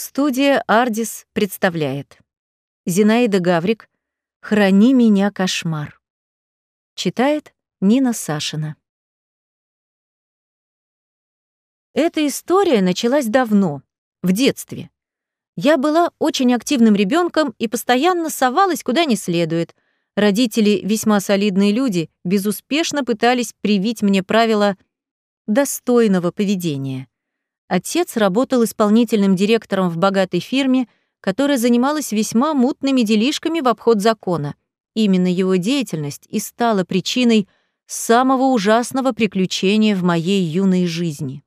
Студия «Ардис» представляет. Зинаида Гаврик «Храни меня, кошмар». Читает Нина Сашина. Эта история началась давно, в детстве. Я была очень активным ребенком и постоянно совалась куда не следует. Родители, весьма солидные люди, безуспешно пытались привить мне правила достойного поведения. Отец работал исполнительным директором в богатой фирме, которая занималась весьма мутными делишками в обход закона. Именно его деятельность и стала причиной самого ужасного приключения в моей юной жизни.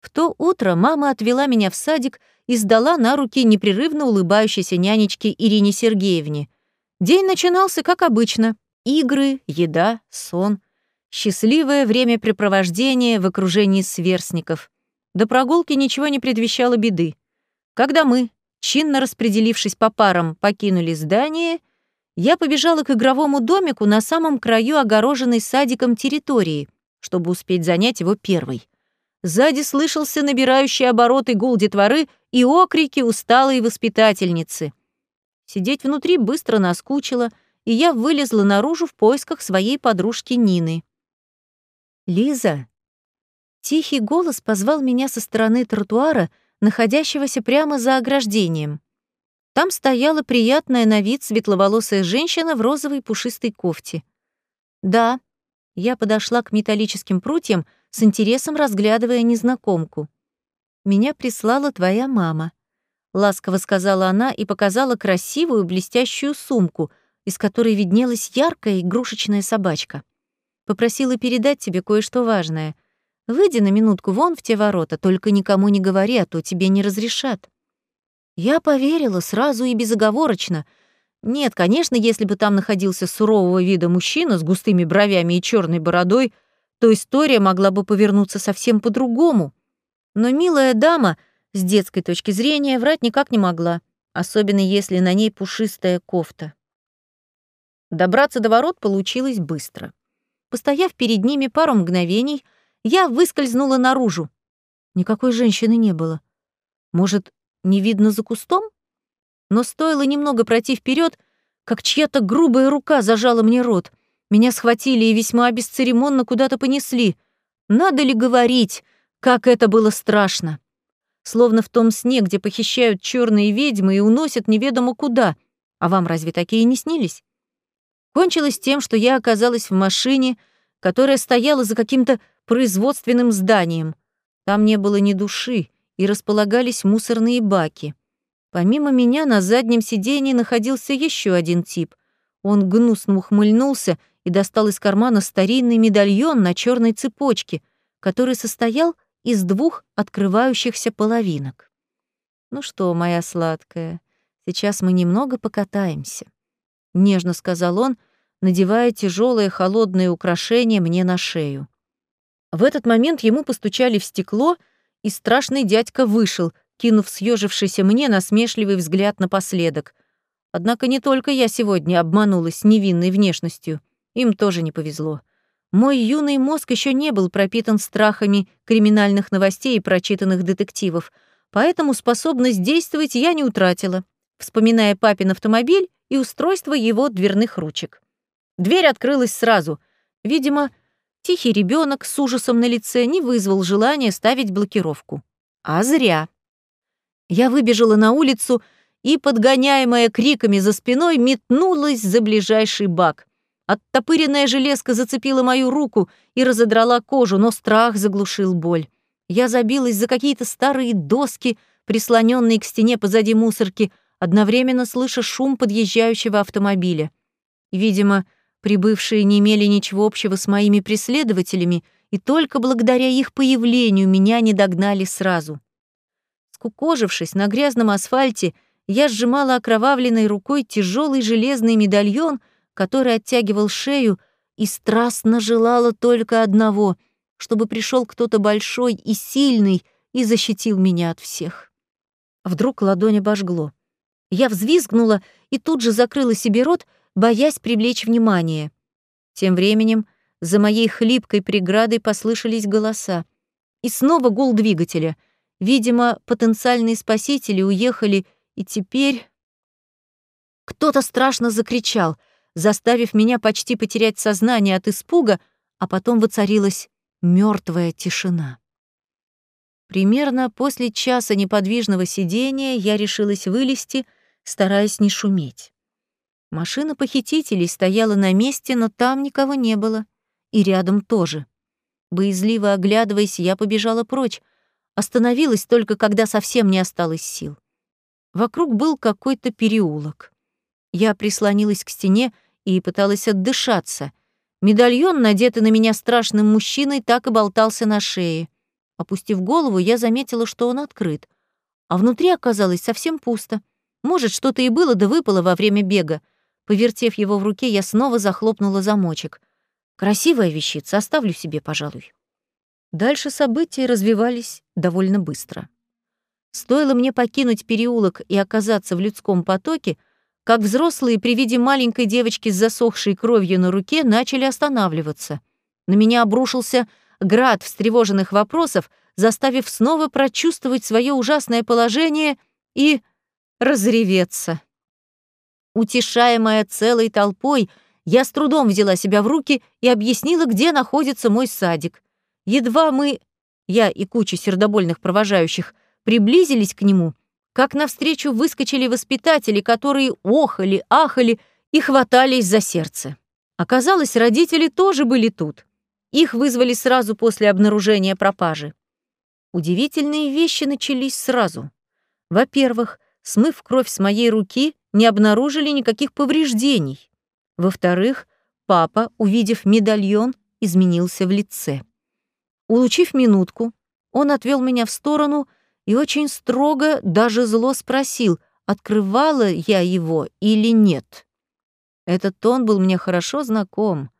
В то утро мама отвела меня в садик и сдала на руки непрерывно улыбающейся нянечке Ирине Сергеевне. День начинался как обычно. Игры, еда, сон. Счастливое времяпрепровождение в окружении сверстников. До прогулки ничего не предвещало беды. Когда мы, чинно распределившись по парам, покинули здание, я побежала к игровому домику на самом краю огороженной садиком территории, чтобы успеть занять его первой. Сзади слышался набирающий обороты гул детворы и окрики усталой воспитательницы. Сидеть внутри быстро наскучило, и я вылезла наружу в поисках своей подружки Нины. «Лиза!» Тихий голос позвал меня со стороны тротуара, находящегося прямо за ограждением. Там стояла приятная на вид светловолосая женщина в розовой пушистой кофте. «Да», я подошла к металлическим прутьям, с интересом разглядывая незнакомку. «Меня прислала твоя мама», — ласково сказала она и показала красивую блестящую сумку, из которой виднелась яркая игрушечная собачка. Попросила передать тебе кое-что важное. Выйди на минутку вон в те ворота, только никому не говори, а то тебе не разрешат. Я поверила сразу и безоговорочно. Нет, конечно, если бы там находился сурового вида мужчина с густыми бровями и черной бородой, то история могла бы повернуться совсем по-другому. Но милая дама, с детской точки зрения, врать никак не могла, особенно если на ней пушистая кофта. Добраться до ворот получилось быстро. Постояв перед ними пару мгновений, я выскользнула наружу. Никакой женщины не было. Может, не видно за кустом? Но стоило немного пройти вперед, как чья-то грубая рука зажала мне рот — меня схватили и весьма бесцеремонно куда-то понесли. Надо ли говорить, как это было страшно? Словно в том сне, где похищают черные ведьмы и уносят неведомо куда. А вам разве такие не снились? Кончилось тем, что я оказалась в машине, которая стояла за каким-то производственным зданием. Там не было ни души, и располагались мусорные баки. Помимо меня на заднем сидении находился еще один тип. Он гнусно ухмыльнулся и достал из кармана старинный медальон на черной цепочке, который состоял из двух открывающихся половинок. «Ну что, моя сладкая, сейчас мы немного покатаемся», — нежно сказал он, надевая тяжелое холодное украшение мне на шею. В этот момент ему постучали в стекло, и страшный дядька вышел, кинув съежившийся мне насмешливый взгляд напоследок. Однако не только я сегодня обманулась невинной внешностью — им тоже не повезло. Мой юный мозг еще не был пропитан страхами криминальных новостей и прочитанных детективов, поэтому способность действовать я не утратила, вспоминая папин автомобиль и устройство его дверных ручек. Дверь открылась сразу. Видимо, тихий ребенок с ужасом на лице не вызвал желания ставить блокировку. А зря. Я выбежала на улицу и, подгоняемая криками за спиной, метнулась за ближайший бак — Оттопыренная железка зацепила мою руку и разодрала кожу, но страх заглушил боль. Я забилась за какие-то старые доски, прислоненные к стене позади мусорки, одновременно слыша шум подъезжающего автомобиля. Видимо, прибывшие не имели ничего общего с моими преследователями, и только благодаря их появлению меня не догнали сразу. Скукожившись на грязном асфальте, я сжимала окровавленной рукой тяжелый железный медальон — который оттягивал шею, и страстно желала только одного, чтобы пришел кто-то большой и сильный и защитил меня от всех. Вдруг ладонь обожгло. Я взвизгнула и тут же закрыла себе рот, боясь привлечь внимание. Тем временем за моей хлипкой преградой послышались голоса. И снова гул двигателя. Видимо, потенциальные спасители уехали, и теперь... Кто-то страшно закричал, заставив меня почти потерять сознание от испуга, а потом воцарилась мертвая тишина. Примерно после часа неподвижного сидения я решилась вылезти, стараясь не шуметь. Машина похитителей стояла на месте, но там никого не было. И рядом тоже. Боязливо оглядываясь, я побежала прочь. Остановилась только, когда совсем не осталось сил. Вокруг был какой-то переулок. Я прислонилась к стене и пыталась отдышаться. Медальон, надетый на меня страшным мужчиной, так и болтался на шее. Опустив голову, я заметила, что он открыт. А внутри оказалось совсем пусто. Может, что-то и было да выпало во время бега. Повертев его в руке, я снова захлопнула замочек. Красивая вещица, оставлю себе, пожалуй. Дальше события развивались довольно быстро. Стоило мне покинуть переулок и оказаться в людском потоке, как взрослые при виде маленькой девочки с засохшей кровью на руке начали останавливаться. На меня обрушился град встревоженных вопросов, заставив снова прочувствовать свое ужасное положение и разреветься. Утешаемая целой толпой, я с трудом взяла себя в руки и объяснила, где находится мой садик. Едва мы, я и куча сердобольных провожающих, приблизились к нему, как навстречу выскочили воспитатели, которые охали, ахали и хватались за сердце. Оказалось, родители тоже были тут. Их вызвали сразу после обнаружения пропажи. Удивительные вещи начались сразу. Во-первых, смыв кровь с моей руки, не обнаружили никаких повреждений. Во-вторых, папа, увидев медальон, изменился в лице. Улучив минутку, он отвел меня в сторону и очень строго, даже зло спросил, открывала я его или нет. Этот тон был мне хорошо знаком.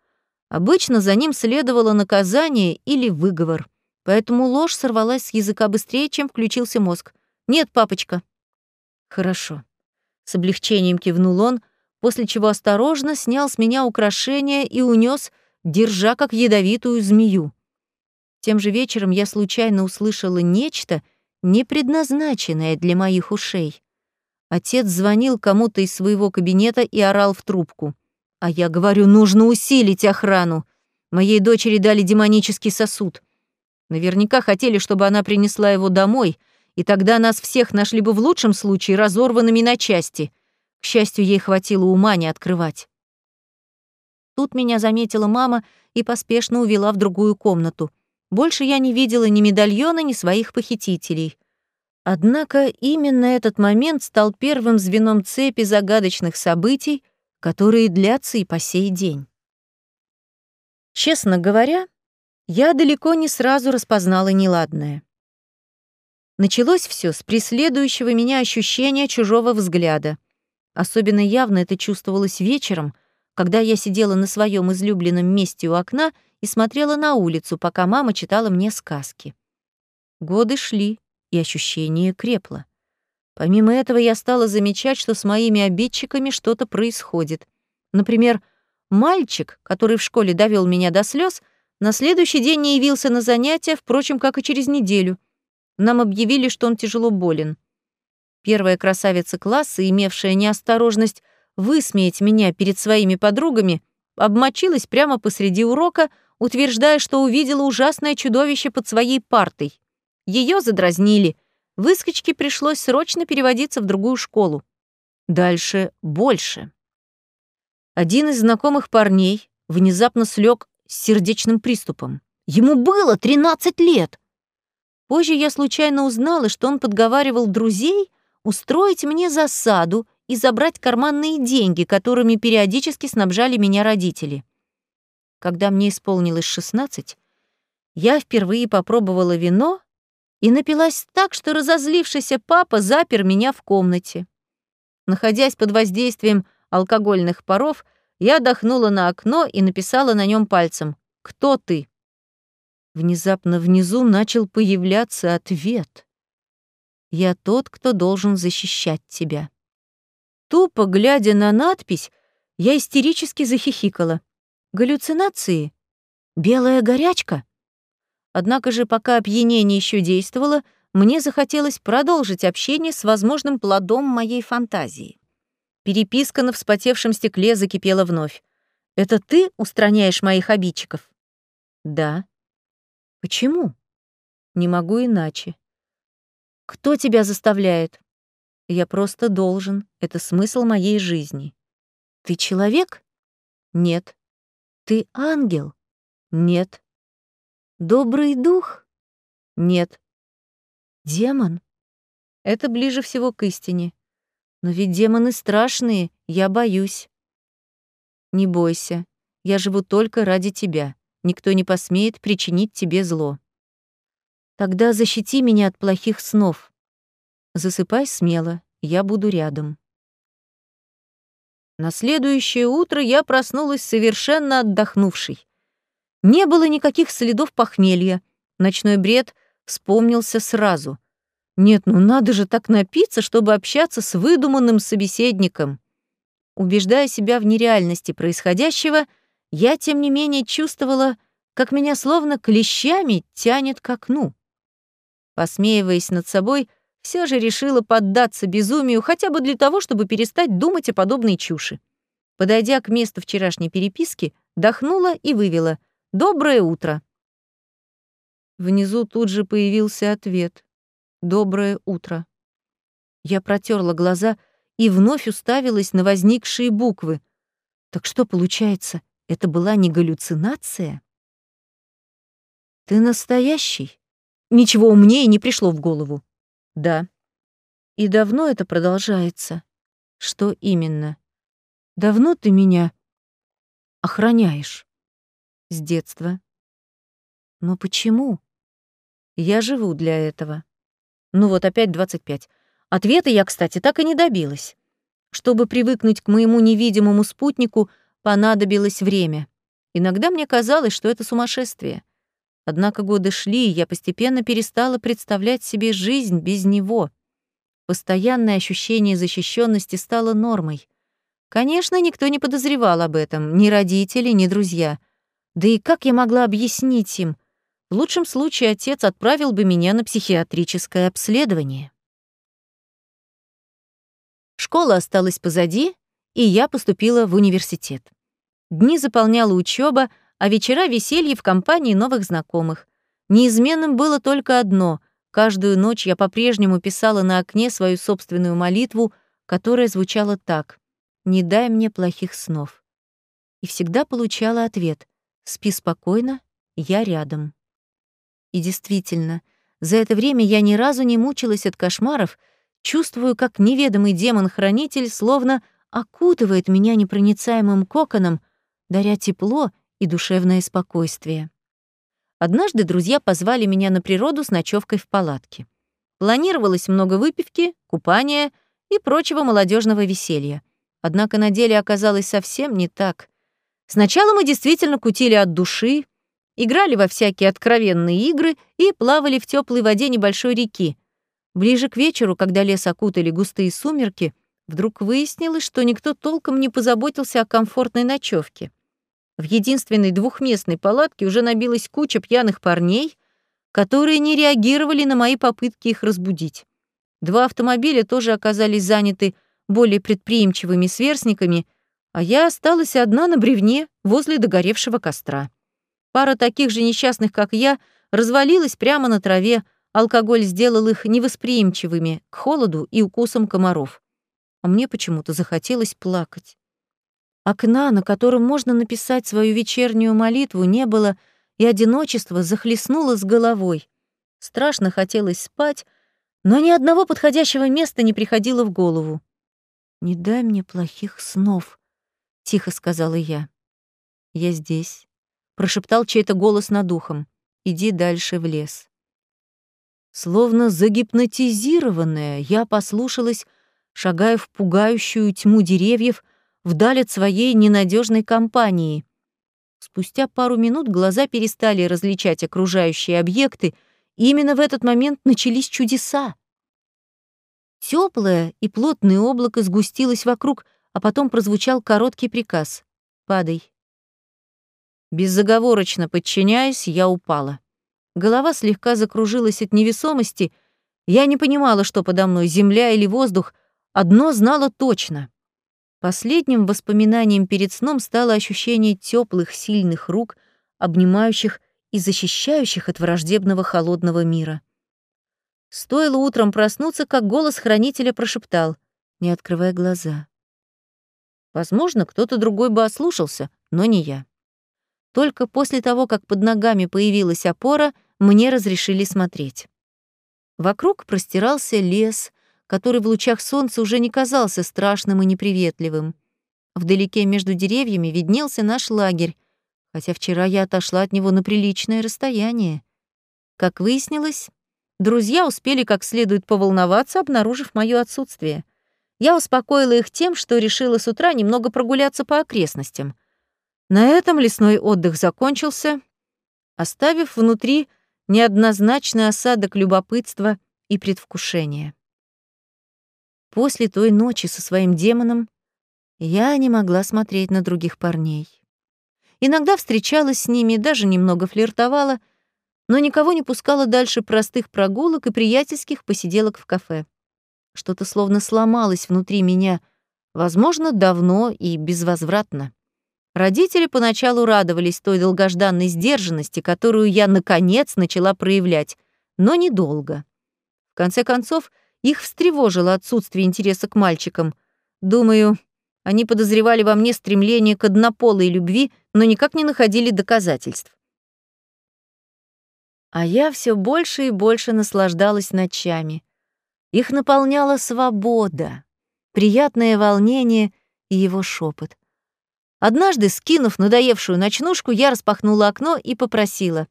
Обычно за ним следовало наказание или выговор, поэтому ложь сорвалась с языка быстрее, чем включился мозг. «Нет, папочка». «Хорошо». С облегчением кивнул он, после чего осторожно снял с меня украшения и унес, держа как ядовитую змею. Тем же вечером я случайно услышала нечто, не предназначенное для моих ушей. Отец звонил кому-то из своего кабинета и орал в трубку. А я говорю, нужно усилить охрану. Моей дочери дали демонический сосуд. Наверняка хотели, чтобы она принесла его домой — и тогда нас всех нашли бы в лучшем случае разорванными на части. К счастью, ей хватило ума не открывать. Тут меня заметила мама и поспешно увела в другую комнату. Больше я не видела ни медальона, ни своих похитителей. Однако именно этот момент стал первым звеном цепи загадочных событий, которые длятся и по сей день. Честно говоря, я далеко не сразу распознала неладное. Началось все с преследующего меня ощущения чужого взгляда. Особенно явно это чувствовалось вечером, когда я сидела на своем излюбленном месте у окна и смотрела на улицу, пока мама читала мне сказки. Годы шли, и ощущение крепло. Помимо этого я стала замечать, что с моими обидчиками что-то происходит. Например, мальчик, который в школе довел меня до слез, на следующий день не явился на занятия, впрочем, как и через неделю — нам объявили, что он тяжело болен. Первая красавица класса, имевшая неосторожность высмеять меня перед своими подругами, обмочилась прямо посреди урока, утверждая, что увидела ужасное чудовище под своей партой. Ее задразнили. Выскочке пришлось срочно переводиться в другую школу. Дальше больше. Один из знакомых парней внезапно слег с сердечным приступом. Ему было 13 лет. Позже я случайно узнала, что он подговаривал друзей устроить мне засаду и забрать карманные деньги, которыми периодически снабжали меня родители. Когда мне исполнилось 16, я впервые попробовала вино и напилась так, что разозлившийся папа запер меня в комнате. Находясь под воздействием алкогольных паров, я дохнула на окно и написала на нем пальцем «Кто ты?». Внезапно внизу начал появляться ответ. «Я тот, кто должен защищать тебя». Тупо глядя на надпись, я истерически захихикала. Галлюцинации? Белая горячка? Однако же, пока опьянение еще действовало, мне захотелось продолжить общение с возможным плодом моей фантазии. Переписка на вспотевшем стекле закипела вновь. «Это ты устраняешь моих обидчиков?» «Да». «Почему?» «Не могу иначе». «Кто тебя заставляет?» «Я просто должен. Это смысл моей жизни». «Ты человек?» «Нет». «Ты ангел?» «Нет». «Добрый дух?» «Нет». «Демон?» «Это ближе всего к истине. Но ведь демоны страшные, я боюсь». «Не бойся. Я живу только ради тебя. Никто не посмеет причинить тебе зло». «Тогда защити меня от плохих снов. Засыпай смело, я буду рядом». На следующее утро я проснулась совершенно отдохнувшей. Не было никаких следов похмелья. Ночной бред вспомнился сразу. Нет, ну надо же так напиться, чтобы общаться с выдуманным собеседником. Убеждая себя в нереальности происходящего, я, тем не менее, чувствовала, как меня словно клещами тянет к окну. Посмеиваясь над собой, все же решила поддаться безумию хотя бы для того, чтобы перестать думать о подобной чуши. Подойдя к месту вчерашней переписки, дохнула и вывела «Доброе утро». Внизу тут же появился ответ «Доброе утро». Я протерла глаза и вновь уставилась на возникшие буквы. Так что получается, это была не галлюцинация? «Ты настоящий?» Ничего умнее не пришло в голову. Да. И давно это продолжается? Что именно? Давно ты меня охраняешь? С детства. Но почему? Я живу для этого. Ну вот опять 25. Ответа я, кстати, так и не добилась. Чтобы привыкнуть к моему невидимому спутнику, понадобилось время. Иногда мне казалось, что это сумасшествие. Однако годы шли, и я постепенно перестала представлять себе жизнь без него. Постоянное ощущение защищенности стало нормой. Конечно, никто не подозревал об этом, ни родители, ни друзья. Да и как я могла объяснить им? В лучшем случае отец отправил бы меня на психиатрическое обследование. Школа осталась позади, и я поступила в университет. Дни заполняла учеба, а вечера веселье в компании новых знакомых. Неизменным было только одно — каждую ночь я по-прежнему писала на окне свою собственную молитву, которая звучала так «Не дай мне плохих снов». И всегда получала ответ «Спи спокойно, я рядом». И действительно, за это время я ни разу не мучилась от кошмаров, чувствую, как неведомый демон-хранитель словно окутывает меня непроницаемым коконом, даря тепло и душевное спокойствие. Однажды друзья позвали меня на природу с ночевкой в палатке. Планировалось много выпивки, купания и прочего молодежного веселья. Однако на деле оказалось совсем не так. Сначала мы действительно кутили от души, играли во всякие откровенные игры и плавали в теплой воде небольшой реки. Ближе к вечеру, когда лес окутали густые сумерки, вдруг выяснилось, что никто толком не позаботился о комфортной ночевке. В единственной двухместной палатке уже набилась куча пьяных парней, которые не реагировали на мои попытки их разбудить. Два автомобиля тоже оказались заняты более предприимчивыми сверстниками, а я осталась одна на бревне возле догоревшего костра. Пара таких же несчастных, как я, развалилась прямо на траве, алкоголь сделал их невосприимчивыми к холоду и укусам комаров. А мне почему-то захотелось плакать. Окна, на котором можно написать свою вечернюю молитву, не было, и одиночество захлестнуло с головой. Страшно хотелось спать, но ни одного подходящего места не приходило в голову. «Не дай мне плохих снов», — тихо сказала я. «Я здесь», — прошептал чей-то голос над ухом. «Иди дальше в лес». Словно загипнотизированная, я послушалась, шагая в пугающую тьму деревьев, вдаль от своей ненадежной компании. Спустя пару минут глаза перестали различать окружающие объекты, и именно в этот момент начались чудеса. Теплое и плотное облако сгустилось вокруг, а потом прозвучал короткий приказ «Падай». Безоговорочно подчиняясь, я упала. Голова слегка закружилась от невесомости, Я не понимала, что подо мной, земля или воздух, одно знала точно. Последним воспоминанием перед сном стало ощущение теплых, сильных рук, обнимающих и защищающих от враждебного холодного мира. Стоило утром проснуться, как голос хранителя прошептал, не открывая глаза. Возможно, кто-то другой бы ослушался, но не я. Только после того, как под ногами появилась опора, мне разрешили смотреть. Вокруг простирался лес, который в лучах солнца уже не казался страшным и неприветливым. Вдалеке между деревьями виднелся наш лагерь, хотя вчера я отошла от него на приличное расстояние. Как выяснилось, друзья успели как следует поволноваться, обнаружив моё отсутствие. Я успокоила их тем, что решила с утра немного прогуляться по окрестностям. На этом лесной отдых закончился, оставив внутри неоднозначный осадок любопытства и предвкушения. После той ночи со своим демоном я не могла смотреть на других парней. Иногда встречалась с ними, даже немного флиртовала, но никого не пускала дальше простых прогулок и приятельских посиделок в кафе. Что-то словно сломалось внутри меня, возможно, давно и безвозвратно. Родители поначалу радовались той долгожданной сдержанности, которую я, наконец, начала проявлять, но недолго. В конце концов, их встревожило отсутствие интереса к мальчикам. Думаю, они подозревали во мне стремление к однополой любви, но никак не находили доказательств. А я все больше и больше наслаждалась ночами. Их наполняла свобода, приятное волнение и его шепот. Однажды, скинув надоевшую ночнушку, я распахнула окно и попросила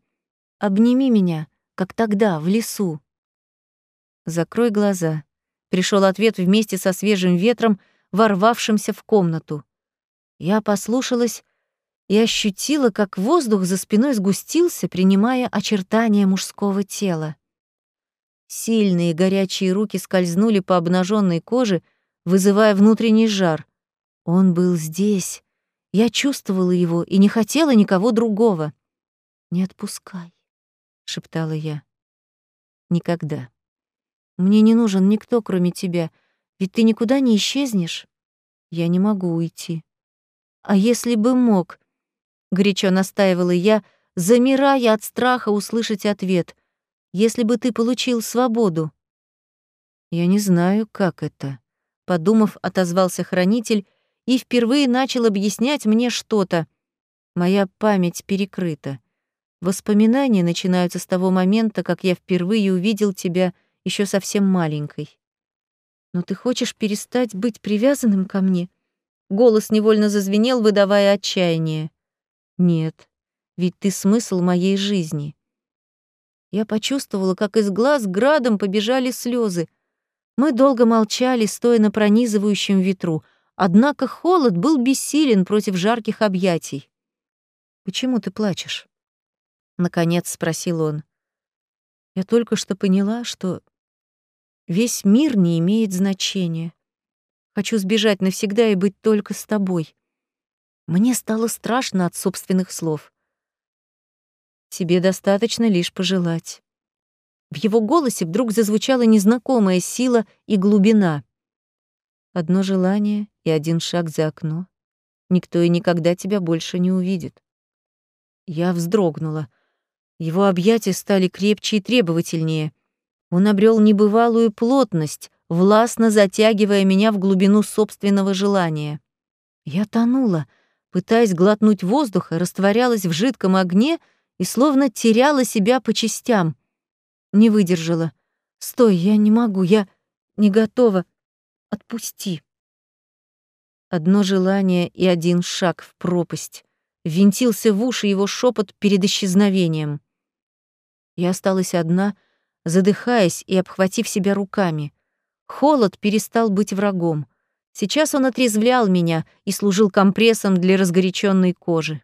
«Обними меня, как тогда, в лесу». «Закрой глаза». Пришел ответ вместе со свежим ветром, ворвавшимся в комнату. Я послушалась и ощутила, как воздух за спиной сгустился, принимая очертания мужского тела. Сильные горячие руки скользнули по обнаженной коже, вызывая внутренний жар. Он был здесь, я чувствовала его и не хотела никого другого. «Не отпускай», — шептала я. «Никогда. Мне не нужен никто, кроме тебя, ведь ты никуда не исчезнешь. Я не могу уйти. А если бы мог?» — горячо настаивала я, замирая от страха услышать ответ. «Если бы ты получил свободу». «Я не знаю, как это», — подумав, отозвался хранитель — и впервые начал объяснять мне что-то. Моя память перекрыта. Воспоминания начинаются с того момента, как я впервые увидел тебя еще совсем маленькой. Но ты хочешь перестать быть привязанным ко мне? Голос невольно зазвенел, выдавая отчаяние. Нет, ведь ты смысл моей жизни. Я почувствовала, как из глаз градом побежали слезы. Мы долго молчали, стоя на пронизывающем ветру, Однако холод был бессилен против жарких объятий. «Почему ты плачешь?» — наконец спросил он. «Я только что поняла, что весь мир не имеет значения. Хочу сбежать навсегда и быть только с тобой. Мне стало страшно от собственных слов. Тебе достаточно лишь пожелать». В его голосе вдруг зазвучала незнакомая сила и глубина. Одно желание, и один шаг за окно. Никто и никогда тебя больше не увидит. Я вздрогнула. Его объятия стали крепче и требовательнее. Он обрел небывалую плотность, властно затягивая меня в глубину собственного желания. Я тонула, пытаясь глотнуть воздуха, растворялась в жидком огне и словно теряла себя по частям. Не выдержала. «Стой, я не могу, я не готова. Отпусти». Одно желание и один шаг в пропасть. Винтился в уши его шепот перед исчезновением. Я осталась одна, задыхаясь и обхватив себя руками. Холод перестал быть врагом. Сейчас он отрезвлял меня и служил компрессом для разгоряченной кожи.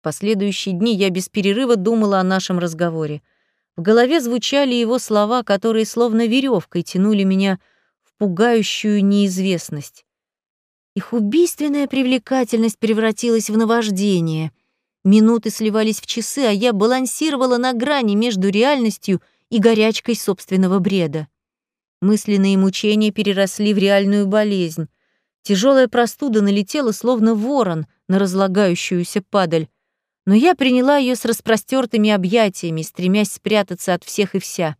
В последующие дни я без перерыва думала о нашем разговоре. В голове звучали его слова, которые словно веревкой тянули меня в пугающую неизвестность. Их убийственная привлекательность превратилась в наваждение. Минуты сливались в часы, а я балансировала на грани между реальностью и горячкой собственного бреда. Мысленные мучения переросли в реальную болезнь. Тяжелая простуда налетела, словно ворон, на разлагающуюся падаль. Но я приняла ее с распростертыми объятиями, стремясь спрятаться от всех и вся.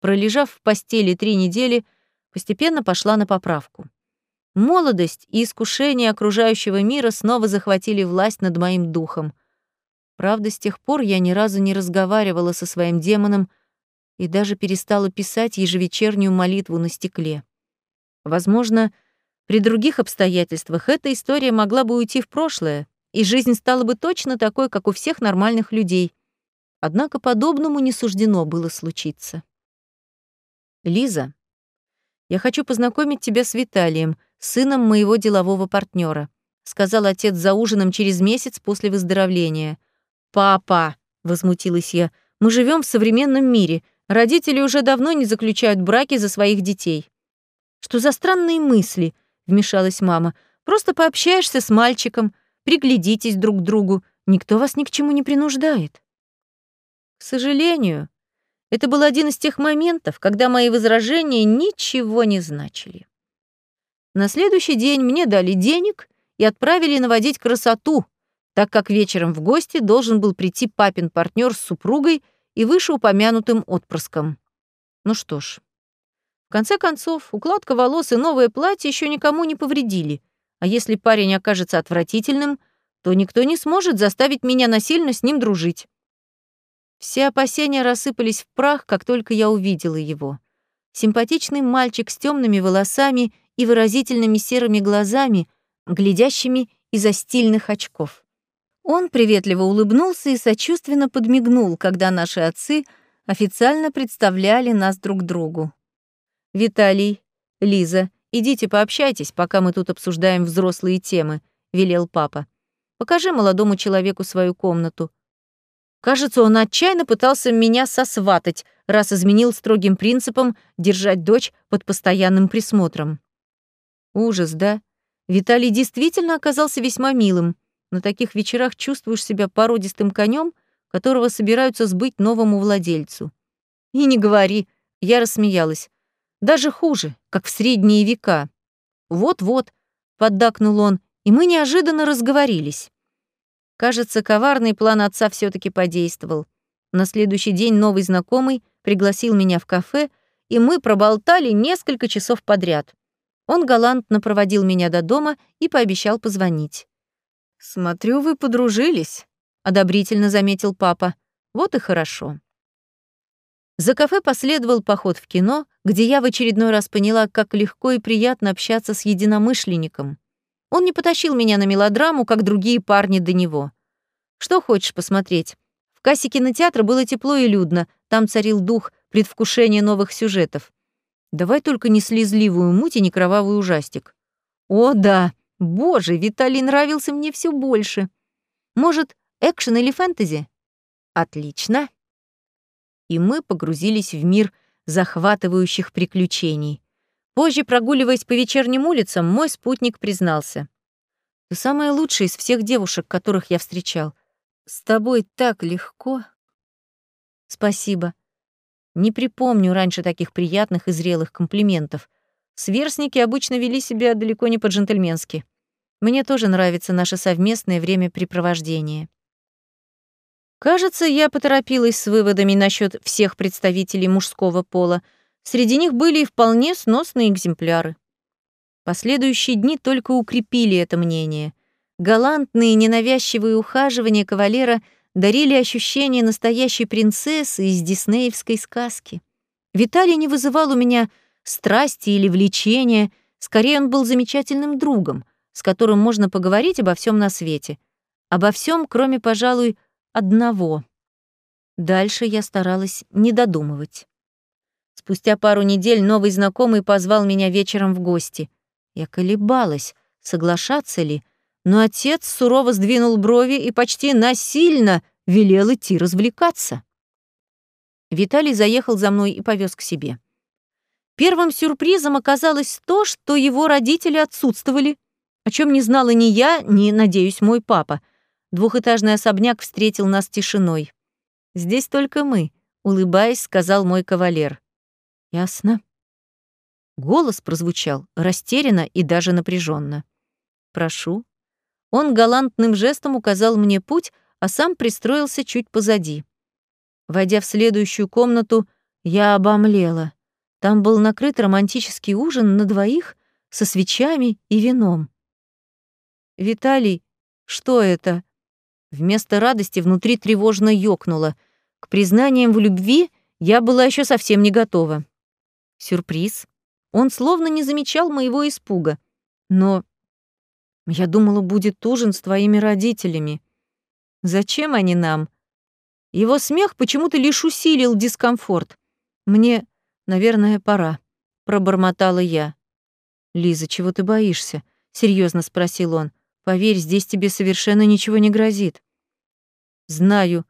Пролежав в постели три недели, постепенно пошла на поправку. Молодость и искушение окружающего мира снова захватили власть над моим духом. Правда, с тех пор я ни разу не разговаривала со своим демоном и даже перестала писать ежевечернюю молитву на стекле. Возможно, при других обстоятельствах эта история могла бы уйти в прошлое, и жизнь стала бы точно такой, как у всех нормальных людей. Однако подобному не суждено было случиться. Лиза, я хочу познакомить тебя с Виталием, сыном моего делового партнера, сказал отец за ужином через месяц после выздоровления. Папа, возмутилась я, мы живем в современном мире. Родители уже давно не заключают браки за своих детей. Что за странные мысли? вмешалась мама. Просто пообщаешься с мальчиком, приглядитесь друг к другу, никто вас ни к чему не принуждает. К сожалению, это был один из тех моментов, когда мои возражения ничего не значили. На следующий день мне дали денег и отправили наводить красоту, так как вечером в гости должен был прийти папин партнер с супругой и вышеупомянутым отпрыском. Ну что ж, в конце концов, укладка волос и новое платье еще никому не повредили, а если парень окажется отвратительным, то никто не сможет заставить меня насильно с ним дружить. Все опасения рассыпались в прах, как только я увидела его. Симпатичный мальчик с темными волосами и выразительными серыми глазами, глядящими из-за стильных очков. Он приветливо улыбнулся и сочувственно подмигнул, когда наши отцы официально представляли нас друг другу. «Виталий, Лиза, идите пообщайтесь, пока мы тут обсуждаем взрослые темы», — велел папа. «Покажи молодому человеку свою комнату. Кажется, он отчаянно пытался меня сосватать, раз изменил строгим принципом держать дочь под постоянным присмотром. Ужас, да? Виталий действительно оказался весьма милым. На таких вечерах чувствуешь себя породистым конем, которого собираются сбыть новому владельцу. И не говори, я рассмеялась. Даже хуже, как в средние века. Вот-вот, поддакнул он, и мы неожиданно разговорились. Кажется, коварный план отца все таки подействовал. На следующий день новый знакомый пригласил меня в кафе, и мы проболтали несколько часов подряд. Он галантно проводил меня до дома и пообещал позвонить. «Смотрю, вы подружились», — одобрительно заметил папа. «Вот и хорошо». За кафе последовал поход в кино, где я в очередной раз поняла, как легко и приятно общаться с единомышленником. Он не потащил меня на мелодраму, как другие парни до него. Что хочешь посмотреть? В кассе кинотеатра было тепло и людно, там царил дух предвкушения новых сюжетов. Давай только не слезливую муть и не кровавый ужастик. О, да, боже, Виталий нравился мне все больше. Может, экшен или фэнтези? Отлично и мы погрузились в мир захватывающих приключений. Позже, прогуливаясь по вечерним улицам, мой спутник признался. «Ты самая лучшая из всех девушек, которых я встречал. С тобой так легко». «Спасибо. Не припомню раньше таких приятных и зрелых комплиментов. Сверстники обычно вели себя далеко не по-джентльменски. Мне тоже нравится наше совместное времяпрепровождение». Кажется, я поторопилась с выводами насчет всех представителей мужского пола. Среди них были и вполне сносные экземпляры. Последующие дни только укрепили это мнение. Галантные, ненавязчивые ухаживания кавалера дарили ощущение настоящей принцессы из диснеевской сказки. Виталий не вызывал у меня страсти или влечения, скорее он был замечательным другом, с которым можно поговорить обо всем на свете. Обо всем, кроме, пожалуй, одного. Дальше я старалась не додумывать. Спустя пару недель новый знакомый позвал меня вечером в гости. Я колебалась, соглашаться ли, но отец сурово сдвинул брови и почти насильно велел идти развлекаться. Виталий заехал за мной и повез к себе. Первым сюрпризом оказалось то, что его родители отсутствовали, о чем не знала ни я, ни, надеюсь, мой папа — Двухэтажный особняк встретил нас тишиной. Здесь только мы, улыбаясь, сказал мой кавалер. Ясно. Голос прозвучал растерянно и даже напряженно. Прошу. Он галантным жестом указал мне путь, а сам пристроился чуть позади. Войдя в следующую комнату, я обомлела. Там был накрыт романтический ужин на двоих со свечами и вином. «Виталий, что это?» Вместо радости внутри тревожно ёкнуло. К признаниям в любви я была еще совсем не готова. Сюрприз. Он словно не замечал моего испуга. Но я думала, будет ужин с твоими родителями. Зачем они нам? Его смех почему-то лишь усилил дискомфорт. Мне, наверное, пора, пробормотала я. Лиза, чего ты боишься? серьезно спросил он. Поверь, здесь тебе совершенно ничего не грозит. Знаю.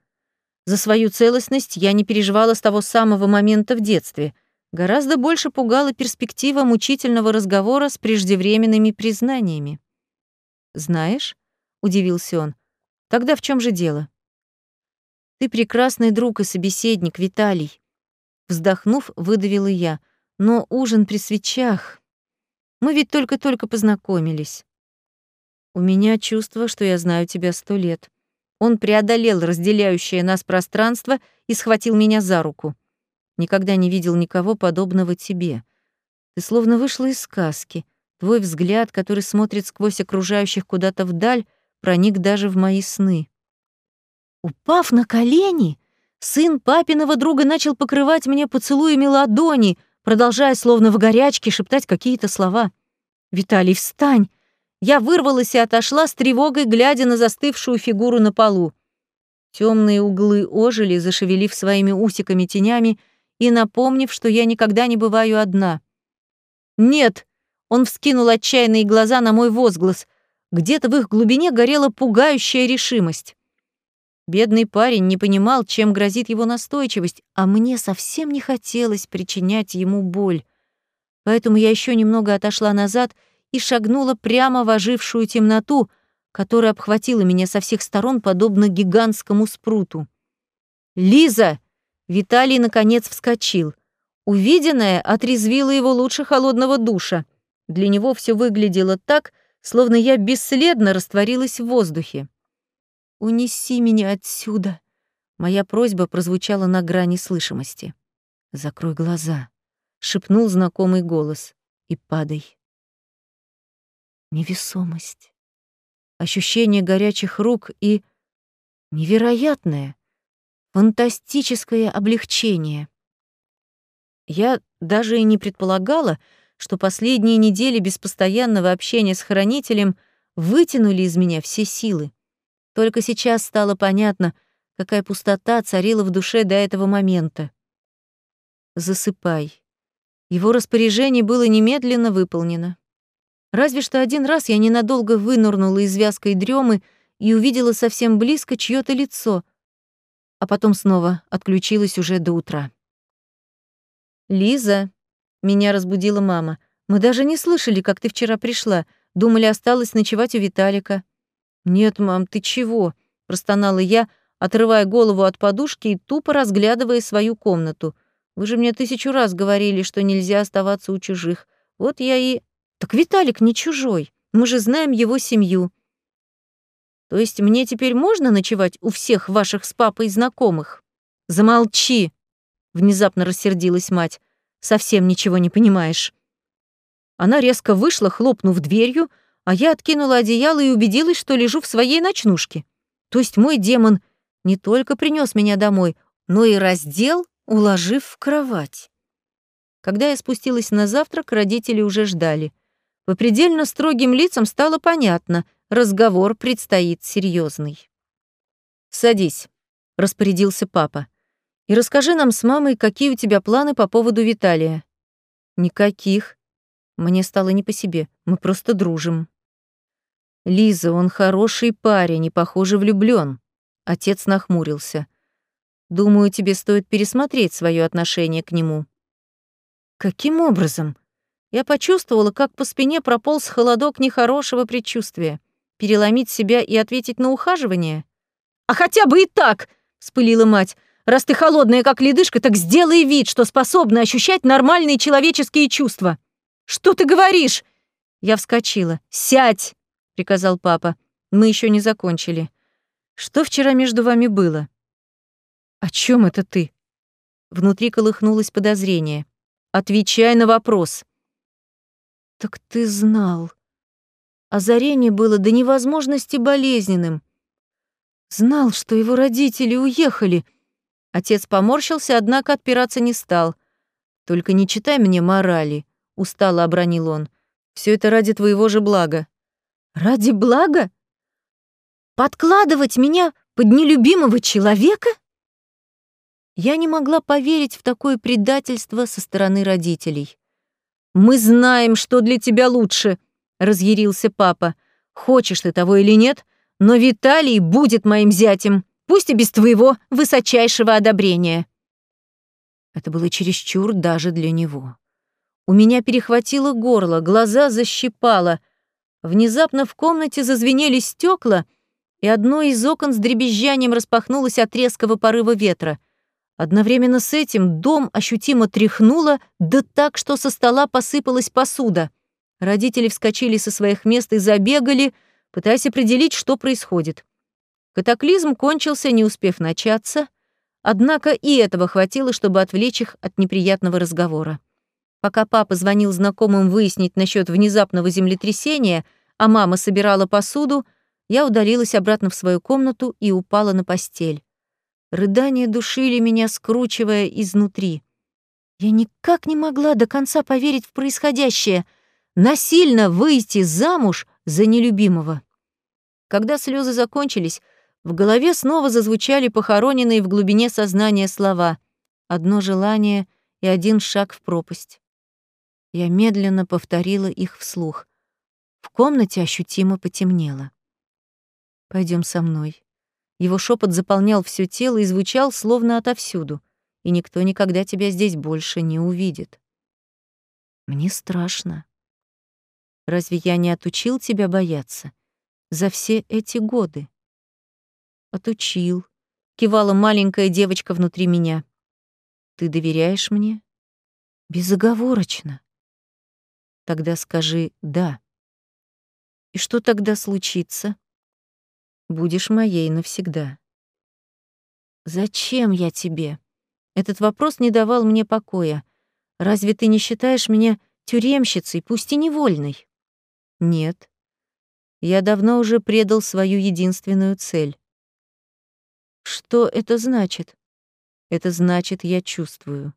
За свою целостность я не переживала с того самого момента в детстве. Гораздо больше пугала перспектива мучительного разговора с преждевременными признаниями. «Знаешь?» — удивился он. «Тогда в чем же дело?» «Ты прекрасный друг и собеседник, Виталий». Вздохнув, выдавила я. «Но ужин при свечах. Мы ведь только-только познакомились. У меня чувство, что я знаю тебя сто лет». Он преодолел разделяющее нас пространство и схватил меня за руку. Никогда не видел никого подобного тебе. Ты словно вышла из сказки. Твой взгляд, который смотрит сквозь окружающих куда-то вдаль, проник даже в мои сны. Упав на колени, сын папиного друга начал покрывать мне поцелуями ладони, продолжая словно в горячке шептать какие-то слова. «Виталий, встань! Я вырвалась и отошла с тревогой, глядя на застывшую фигуру на полу. Темные углы ожили, зашевелив своими усиками тенями и напомнив, что я никогда не бываю одна. «Нет!» — он вскинул отчаянные глаза на мой возглас. Где-то в их глубине горела пугающая решимость. Бедный парень не понимал, чем грозит его настойчивость, а мне совсем не хотелось причинять ему боль. Поэтому я еще немного отошла назад и шагнула прямо в ожившую темноту, которая обхватила меня со всех сторон, подобно гигантскому спруту. «Лиза!» Виталий, наконец, вскочил. Увиденное отрезвило его лучше холодного душа. Для него все выглядело так, словно я бесследно растворилась в воздухе. «Унеси меня отсюда!» Моя просьба прозвучала на грани слышимости. «Закрой глаза», — шепнул знакомый голос, — «и падай». Невесомость. Ощущение горячих рук и невероятное, фантастическое облегчение. Я даже и не предполагала, что последние недели без постоянного общения с хранителем вытянули из меня все силы. Только сейчас стало понятно, какая пустота царила в душе до этого момента. «Засыпай». Его распоряжение было немедленно выполнено. Разве что один раз я ненадолго вынырнула из вязкой дремы и увидела совсем близко чьё-то лицо, а потом снова отключилась уже до утра. «Лиза», — меня разбудила мама, — «мы даже не слышали, как ты вчера пришла. Думали, осталось ночевать у Виталика». «Нет, мам, ты чего?» — простонала я, отрывая голову от подушки и тупо разглядывая свою комнату. «Вы же мне тысячу раз говорили, что нельзя оставаться у чужих. Вот я и...» Так Виталик не чужой, мы же знаем его семью. То есть мне теперь можно ночевать у всех ваших с папой знакомых? Замолчи, внезапно рассердилась мать. Совсем ничего не понимаешь. Она резко вышла, хлопнув дверью, а я откинула одеяло и убедилась, что лежу в своей ночнушке. То есть мой демон не только принес меня домой, но и раздел, уложив в кровать. Когда я спустилась на завтрак, родители уже ждали — по предельно строгим лицам стало понятно, разговор предстоит серьезный. «Садись», — распорядился папа, «и расскажи нам с мамой, какие у тебя планы по поводу Виталия». «Никаких. Мне стало не по себе, мы просто дружим». «Лиза, он хороший парень и, похоже, влюблён. Отец нахмурился. «Думаю, тебе стоит пересмотреть свое отношение к нему». «Каким образом?» Я почувствовала, как по спине прополз холодок нехорошего предчувствия. Переломить себя и ответить на ухаживание? «А хотя бы и так!» — вспылила мать. Раз ты холодная, как ледышка, так сделай вид, что способна ощущать нормальные человеческие чувства. Что ты говоришь? Я вскочила. «Сядь!» — приказал папа. Мы еще не закончили. Что вчера между вами было? О чем это ты? Внутри колыхнулось подозрение. Отвечай на вопрос. Так ты знал. Озарение было до невозможности болезненным. Знал, что его родители уехали. Отец поморщился, однако отпираться не стал. Только не читай мне морали, устало обронил он. Все это ради твоего же блага. Ради блага? Подкладывать меня под нелюбимого человека? Я не могла поверить в такое предательство со стороны родителей. «Мы знаем, что для тебя лучше», — разъярился папа. «Хочешь ты того или нет, но Виталий будет моим зятем, пусть и без твоего высочайшего одобрения». Это было чересчур даже для него. У меня перехватило горло, глаза защипало. Внезапно в комнате зазвенели стекла, и одно из окон с дребезжанием распахнулось от резкого порыва ветра. Одновременно с этим дом ощутимо тряхнуло, да так, что со стола посыпалась посуда. Родители вскочили со своих мест и забегали, пытаясь определить, что происходит. Катаклизм кончился, не успев начаться, однако и этого хватило, чтобы отвлечь их от неприятного разговора. Пока папа звонил знакомым выяснить насчет внезапного землетрясения, а мама собирала посуду, я удалилась обратно в свою комнату и упала на постель. Рыдания душили меня, скручивая изнутри. Я никак не могла до конца поверить в происходящее, насильно выйти замуж за нелюбимого. Когда слезы закончились, в голове снова зазвучали похороненные в глубине сознания слова «одно желание и один шаг в пропасть». Я медленно повторила их вслух. В комнате ощутимо потемнело. Пойдем со мной. Его шепот заполнял все тело и звучал словно отовсюду, и никто никогда тебя здесь больше не увидит. Мне страшно. Разве я не отучил тебя бояться за все эти годы? Отучил, кивала маленькая девочка внутри меня. Ты доверяешь мне? Безоговорочно. Тогда скажи «да». И что тогда случится? будешь моей навсегда. Зачем я тебе? Этот вопрос не давал мне покоя. Разве ты не считаешь меня тюремщицей, пусть и невольной? Нет. Я давно уже предал свою единственную цель. Что это значит? Это значит, я чувствую.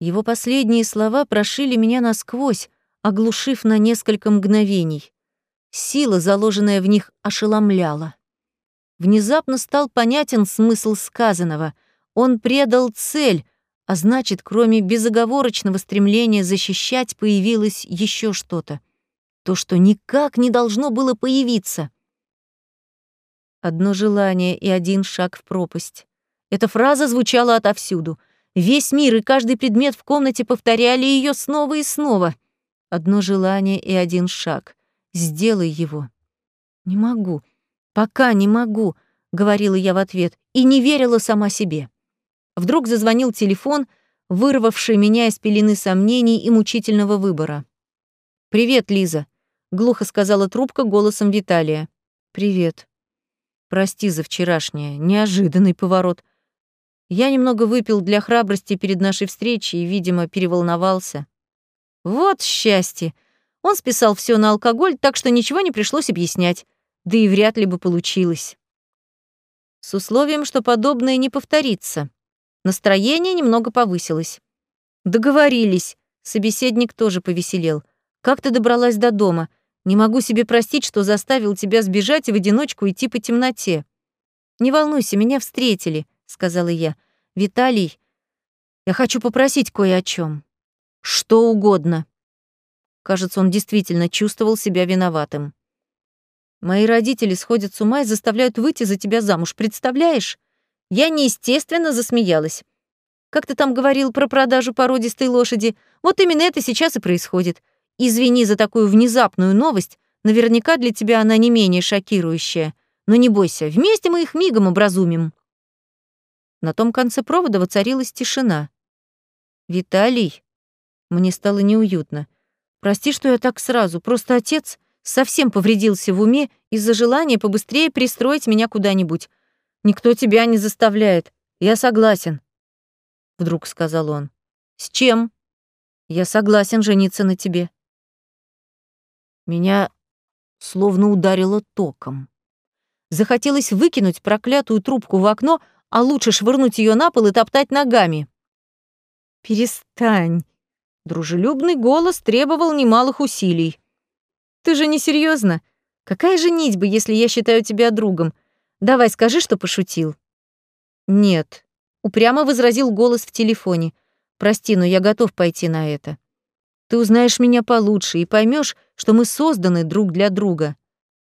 Его последние слова прошили меня насквозь, оглушив на несколько мгновений. Сила, заложенная в них, ошеломляла. Внезапно стал понятен смысл сказанного. Он предал цель, а значит, кроме безоговорочного стремления защищать, появилось еще что-то. То, что никак не должно было появиться. Одно желание и один шаг в пропасть. Эта фраза звучала отовсюду. Весь мир и каждый предмет в комнате повторяли ее снова и снова. Одно желание и один шаг. Сделай его. Не могу. Пока не могу, говорила я в ответ и не верила сама себе. Вдруг зазвонил телефон, вырвавший меня из пелены сомнений и мучительного выбора. «Привет, Лиза», — глухо сказала трубка голосом Виталия. «Привет. Прости за вчерашнее, неожиданный поворот. Я немного выпил для храбрости перед нашей встречей и, видимо, переволновался. Вот счастье! Он списал все на алкоголь, так что ничего не пришлось объяснять, да и вряд ли бы получилось. С условием, что подобное не повторится. Настроение немного повысилось. Договорились. Собеседник тоже повеселел. Как ты добралась до дома? Не могу себе простить, что заставил тебя сбежать и в одиночку идти по темноте. Не волнуйся, меня встретили, сказала я. Виталий, я хочу попросить кое о чем. Что угодно. Кажется, он действительно чувствовал себя виноватым. «Мои родители сходят с ума и заставляют выйти за тебя замуж, представляешь?» Я неестественно засмеялась. «Как ты там говорил про продажу породистой лошади? Вот именно это сейчас и происходит. Извини за такую внезапную новость, наверняка для тебя она не менее шокирующая. Но не бойся, вместе мы их мигом образумим». На том конце провода воцарилась тишина. «Виталий?» Мне стало неуютно. «Прости, что я так сразу. Просто отец совсем повредился в уме из-за желания побыстрее пристроить меня куда-нибудь. Никто тебя не заставляет. Я согласен», — вдруг сказал он. «С чем?» «Я согласен жениться на тебе». Меня словно ударило током. Захотелось выкинуть проклятую трубку в окно, а лучше швырнуть ее на пол и топтать ногами. «Перестань!» Дружелюбный голос требовал немалых усилий. «Ты же не серьезно? Какая же нитьба, если я считаю тебя другом? Давай скажи, что пошутил». «Нет», — упрямо возразил голос в телефоне. «Прости, но я готов пойти на это. Ты узнаешь меня получше и поймешь, что мы созданы друг для друга».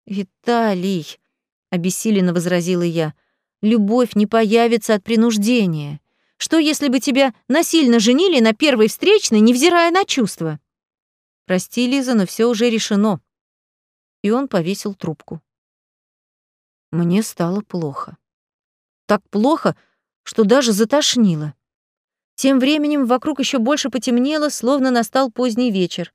«Виталий», обессиленно возразила я. Любовь не появится от принуждения. Что, если бы тебя насильно женили на первой встречной, невзирая на чувства? Прости, Лиза, но все уже решено. И он повесил трубку. Мне стало плохо. Так плохо, что даже затошнило. Тем временем вокруг еще больше потемнело, словно настал поздний вечер.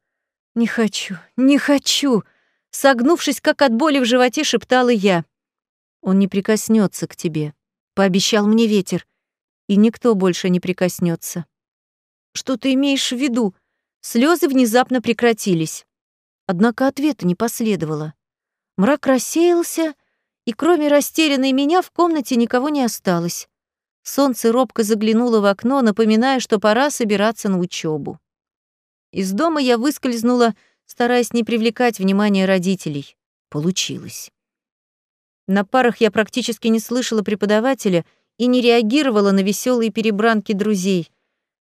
«Не хочу, не хочу!» Согнувшись, как от боли в животе, шептала я. Он не прикоснется к тебе, пообещал мне ветер, и никто больше не прикоснется. Что ты имеешь в виду? Слезы внезапно прекратились. Однако ответа не последовало. Мрак рассеялся, и кроме растерянной меня в комнате никого не осталось. Солнце робко заглянуло в окно, напоминая, что пора собираться на учебу. Из дома я выскользнула, стараясь не привлекать внимания родителей. Получилось. На парах я практически не слышала преподавателя и не реагировала на веселые перебранки друзей.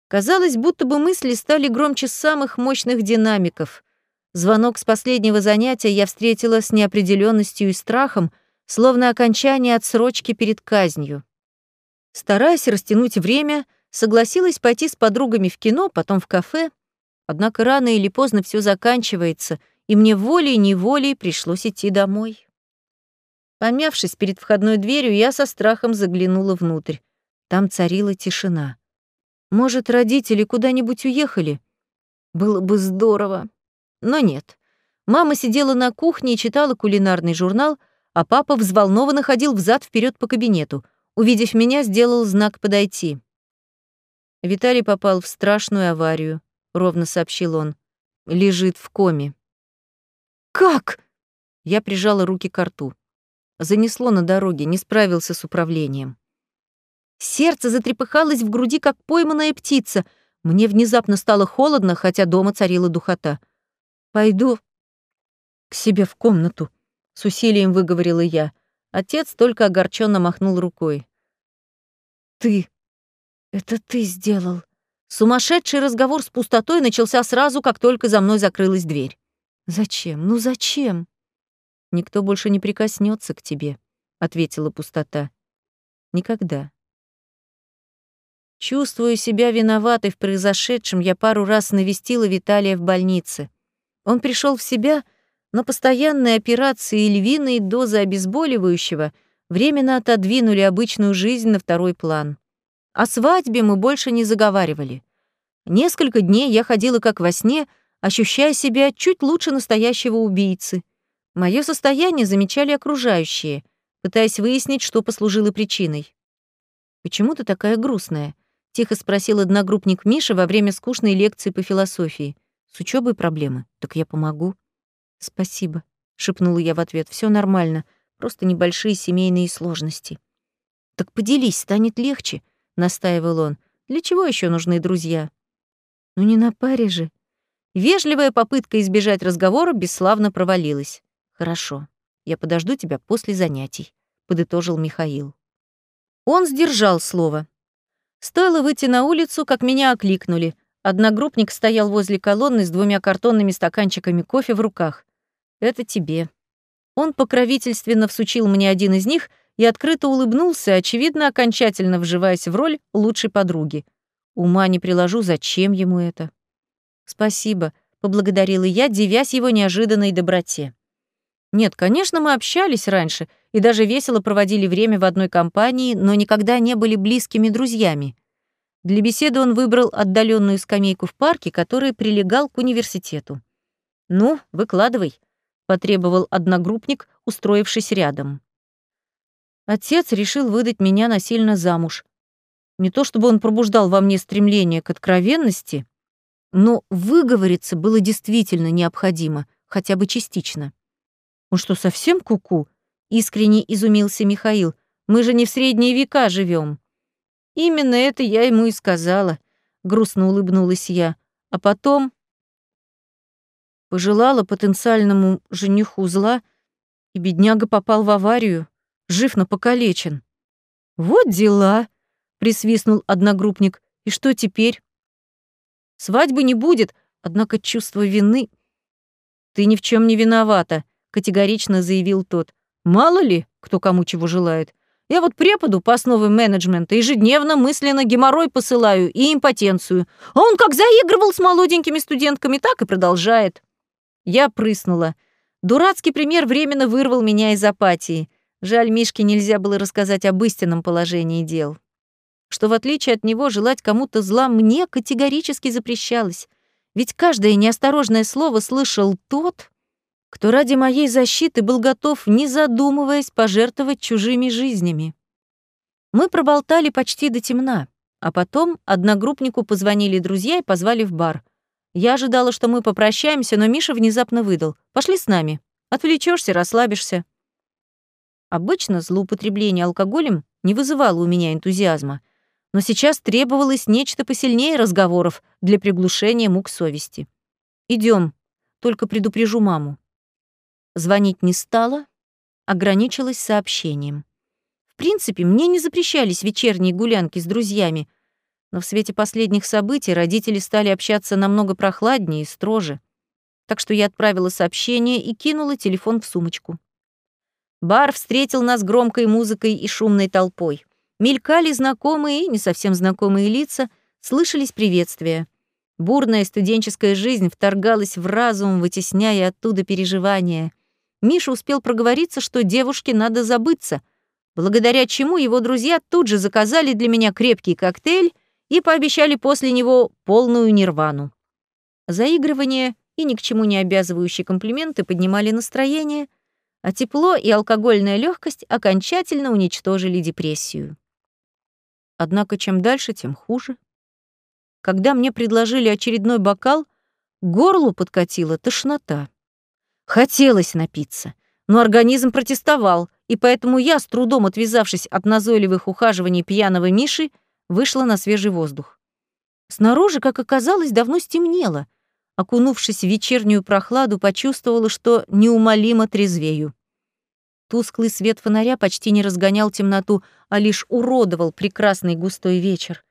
Казалось, будто бы мысли стали громче самых мощных динамиков. Звонок с последнего занятия я встретила с неопределенностью и страхом, словно окончание отсрочки перед казнью. Стараясь растянуть время, согласилась пойти с подругами в кино, потом в кафе. Однако рано или поздно все заканчивается, и мне волей-неволей пришлось идти домой. Помявшись перед входной дверью, я со страхом заглянула внутрь. Там царила тишина. Может, родители куда-нибудь уехали? Было бы здорово. Но нет. Мама сидела на кухне и читала кулинарный журнал, а папа взволнованно ходил взад вперед по кабинету. Увидев меня, сделал знак «подойти». Виталий попал в страшную аварию, ровно сообщил он. Лежит в коме. «Как?» Я прижала руки к рту. Занесло на дороге, не справился с управлением. Сердце затрепыхалось в груди, как пойманная птица. Мне внезапно стало холодно, хотя дома царила духота. «Пойду к себе в комнату», — с усилием выговорила я. Отец только огорченно махнул рукой. «Ты... это ты сделал». Сумасшедший разговор с пустотой начался сразу, как только за мной закрылась дверь. «Зачем? Ну зачем?» Никто больше не прикоснется к тебе, ответила пустота. Никогда. Чувствую себя виноватой в произошедшем, я пару раз навестила Виталия в больнице. Он пришел в себя, но постоянные операции и львиные дозы обезболивающего временно отодвинули обычную жизнь на второй план. О свадьбе мы больше не заговаривали. Несколько дней я ходила как во сне, ощущая себя чуть лучше настоящего убийцы. Мое состояние замечали окружающие, пытаясь выяснить, что послужило причиной. «Почему ты такая грустная?» — тихо спросил одногруппник Миша во время скучной лекции по философии. «С учебой проблемы? Так я помогу». «Спасибо», — шепнула я в ответ. Все нормально, просто небольшие семейные сложности». «Так поделись, станет легче», — настаивал он. «Для чего еще нужны друзья?» «Ну не на паре же». Вежливая попытка избежать разговора бесславно провалилась. «Хорошо, я подожду тебя после занятий», — подытожил Михаил. Он сдержал слово. Стоило выйти на улицу, как меня окликнули. Одногруппник стоял возле колонны с двумя картонными стаканчиками кофе в руках. «Это тебе». Он покровительственно всучил мне один из них и открыто улыбнулся, очевидно, окончательно вживаясь в роль лучшей подруги. Ума не приложу, зачем ему это. «Спасибо», — поблагодарила я, девясь его неожиданной доброте. Нет, конечно, мы общались раньше и даже весело проводили время в одной компании, но никогда не были близкими друзьями. Для беседы он выбрал отдаленную скамейку в парке, который прилегал к университету. «Ну, выкладывай», — потребовал одногруппник, устроившись рядом. Отец решил выдать меня насильно замуж. Не то чтобы он пробуждал во мне стремление к откровенности, но выговориться было действительно необходимо, хотя бы частично. «Он что, совсем куку?» -ку искренне изумился Михаил. «Мы же не в средние века живем. «Именно это я ему и сказала», — грустно улыбнулась я. А потом пожелала потенциальному жениху зла, и бедняга попал в аварию, жив, но покалечен. «Вот дела!» — присвистнул одногруппник. «И что теперь?» «Свадьбы не будет, однако чувство вины...» «Ты ни в чем не виновата», — категорично заявил тот. «Мало ли, кто кому чего желает. Я вот преподу по основам менеджмента ежедневно мысленно геморрой посылаю и импотенцию. А он как заигрывал с молоденькими студентками, так и продолжает. Я прыснула. Дурацкий пример временно вырвал меня из апатии. Жаль, Мишке нельзя было рассказать об истинном положении дел. Что в отличие от него желать кому-то зла мне категорически запрещалось. Ведь каждое неосторожное слово слышал тот, кто ради моей защиты был готов, не задумываясь, пожертвовать чужими жизнями. Мы проболтали почти до темна, а потом одногруппнику позвонили друзья и позвали в бар. Я ожидала, что мы попрощаемся, но Миша внезапно выдал. «Пошли с нами. Отвлечешься, расслабишься». Обычно злоупотребление алкоголем не вызывало у меня энтузиазма, но сейчас требовалось нечто посильнее разговоров для приглушения мук совести. Идем, только предупрежу маму. Звонить не стала, ограничилась сообщением. В принципе, мне не запрещались вечерние гулянки с друзьями, но в свете последних событий родители стали общаться намного прохладнее и строже. Так что я отправила сообщение и кинула телефон в сумочку. Бар встретил нас громкой музыкой и шумной толпой. Мелькали знакомые и не совсем знакомые лица, слышались приветствия. Бурная студенческая жизнь вторгалась в разум, вытесняя оттуда переживания. Миша успел проговориться, что девушке надо забыться, благодаря чему его друзья тут же заказали для меня крепкий коктейль и пообещали после него полную нирвану. Заигрывание и ни к чему не обязывающие комплименты поднимали настроение, а тепло и алкогольная легкость окончательно уничтожили депрессию. Однако чем дальше, тем хуже. Когда мне предложили очередной бокал, горлу подкатила тошнота. Хотелось напиться, но организм протестовал, и поэтому я, с трудом отвязавшись от назойливых ухаживаний пьяного Миши, вышла на свежий воздух. Снаружи, как оказалось, давно стемнело. Окунувшись в вечернюю прохладу, почувствовала, что неумолимо трезвею. Тусклый свет фонаря почти не разгонял темноту, а лишь уродовал прекрасный густой вечер.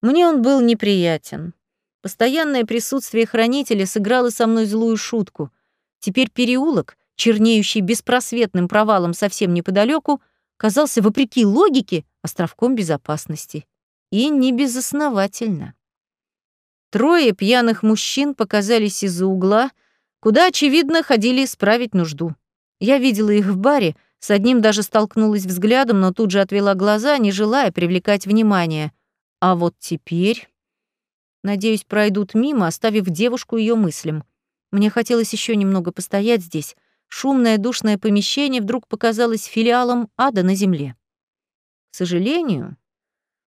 Мне он был неприятен. Постоянное присутствие хранителя сыграло со мной злую шутку. Теперь переулок, чернеющий беспросветным провалом совсем неподалеку, казался, вопреки логике, островком безопасности. И не безосновательно. Трое пьяных мужчин показались из-за угла, куда, очевидно, ходили исправить нужду. Я видела их в баре, с одним даже столкнулась взглядом, но тут же отвела глаза, не желая привлекать внимание. А вот теперь... Надеюсь, пройдут мимо, оставив девушку ее мыслям. Мне хотелось еще немного постоять здесь. Шумное душное помещение вдруг показалось филиалом ада на земле. К сожалению,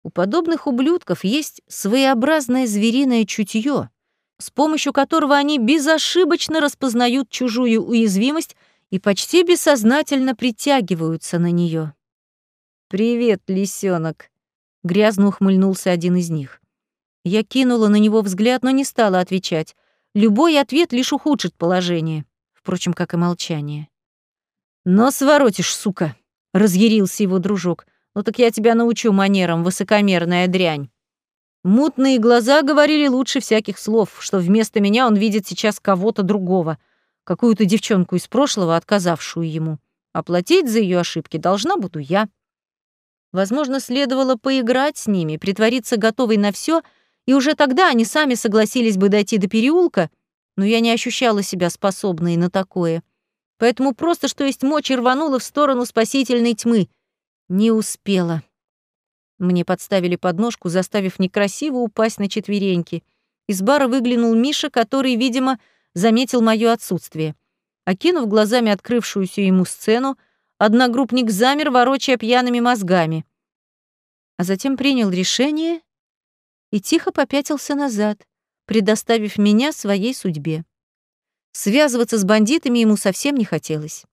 у подобных ублюдков есть своеобразное звериное чутье, с помощью которого они безошибочно распознают чужую уязвимость и почти бессознательно притягиваются на нее. «Привет, лисенок!» — грязно ухмыльнулся один из них. Я кинула на него взгляд, но не стала отвечать. Любой ответ лишь ухудшит положение, впрочем, как и молчание. «Но своротишь, сука!» — разъярился его дружок. «Ну так я тебя научу манерам, высокомерная дрянь». Мутные глаза говорили лучше всяких слов, что вместо меня он видит сейчас кого-то другого, какую-то девчонку из прошлого, отказавшую ему. Оплатить за ее ошибки должна буду я. Возможно, следовало поиграть с ними, притвориться готовой на все — и уже тогда они сами согласились бы дойти до переулка, но я не ощущала себя способной на такое. поэтому просто что есть мочи рванула в сторону спасительной тьмы. Не успела. Мне подставили подножку, заставив некрасиво упасть на четвереньки. Из бара выглянул Миша, который, видимо, заметил моё отсутствие. Окинув глазами открывшуюся ему сцену, одногруппник замер, ворочая пьяными мозгами. А затем принял решение и тихо попятился назад, предоставив меня своей судьбе. Связываться с бандитами ему совсем не хотелось.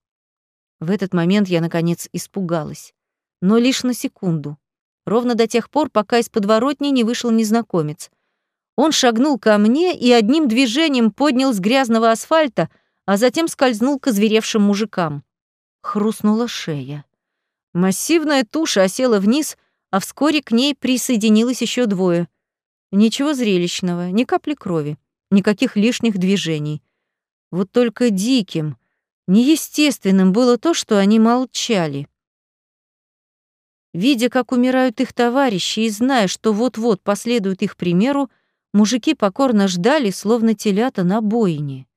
В этот момент я, наконец, испугалась. Но лишь на секунду. Ровно до тех пор, пока из подворотни не вышел незнакомец. Он шагнул ко мне и одним движением поднял с грязного асфальта а затем скользнул к озверевшим мужикам. Хрустнула шея. Массивная туша осела вниз, а вскоре к ней присоединилось еще двое. Ничего зрелищного, ни капли крови, никаких лишних движений. Вот только диким, неестественным было то, что они молчали. Видя, как умирают их товарищи, и зная, что вот-вот последуют их примеру, мужики покорно ждали, словно телята на бойне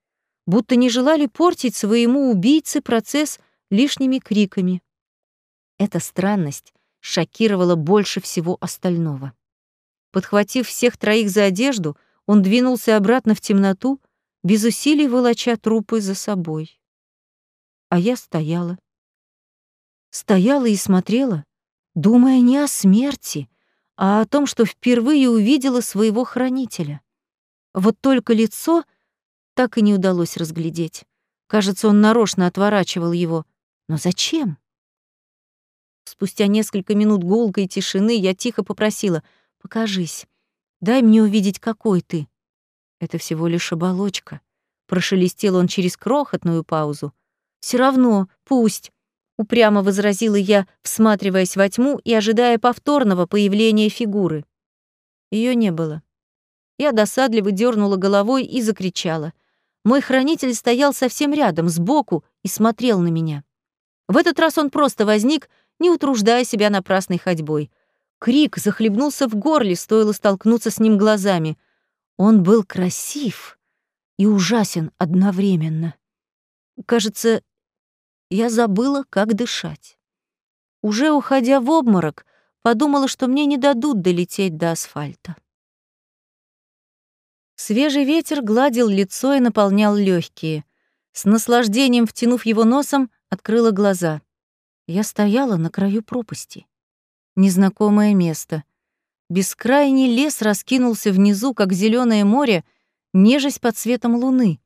будто не желали портить своему убийце процесс лишними криками. Эта странность шокировала больше всего остального. Подхватив всех троих за одежду, он двинулся обратно в темноту, без усилий волоча трупы за собой. А я стояла. Стояла и смотрела, думая не о смерти, а о том, что впервые увидела своего хранителя. Вот только лицо так и не удалось разглядеть. Кажется, он нарочно отворачивал его. Но зачем? Спустя несколько минут гулкой тишины я тихо попросила «Покажись, дай мне увидеть, какой ты». «Это всего лишь оболочка», — прошелестел он через крохотную паузу. Все равно, пусть», — упрямо возразила я, всматриваясь во тьму и ожидая повторного появления фигуры. Ее не было. Я досадливо дернула головой и закричала. Мой хранитель стоял совсем рядом, сбоку, и смотрел на меня. В этот раз он просто возник, не утруждая себя напрасной ходьбой. Крик захлебнулся в горле, стоило столкнуться с ним глазами. Он был красив и ужасен одновременно. Кажется, я забыла, как дышать. Уже уходя в обморок, подумала, что мне не дадут долететь до асфальта. Свежий ветер гладил лицо и наполнял легкие. С наслаждением втянув его носом, открыла глаза. Я стояла на краю пропасти. Незнакомое место. Бескрайний лес раскинулся внизу, как зеленое море, нежесть под светом луны.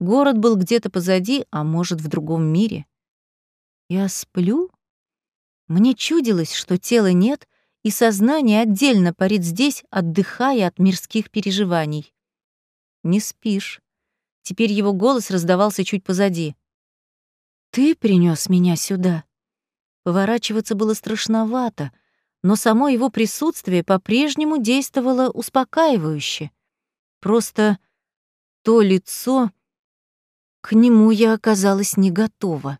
Город был где-то позади, а может, в другом мире. Я сплю? Мне чудилось, что тела нет, и сознание отдельно парит здесь, отдыхая от мирских переживаний. Не спишь. Теперь его голос раздавался чуть позади. Ты принес меня сюда. Поворачиваться было страшновато, но само его присутствие по-прежнему действовало успокаивающе. Просто то лицо, к нему я оказалась не готова.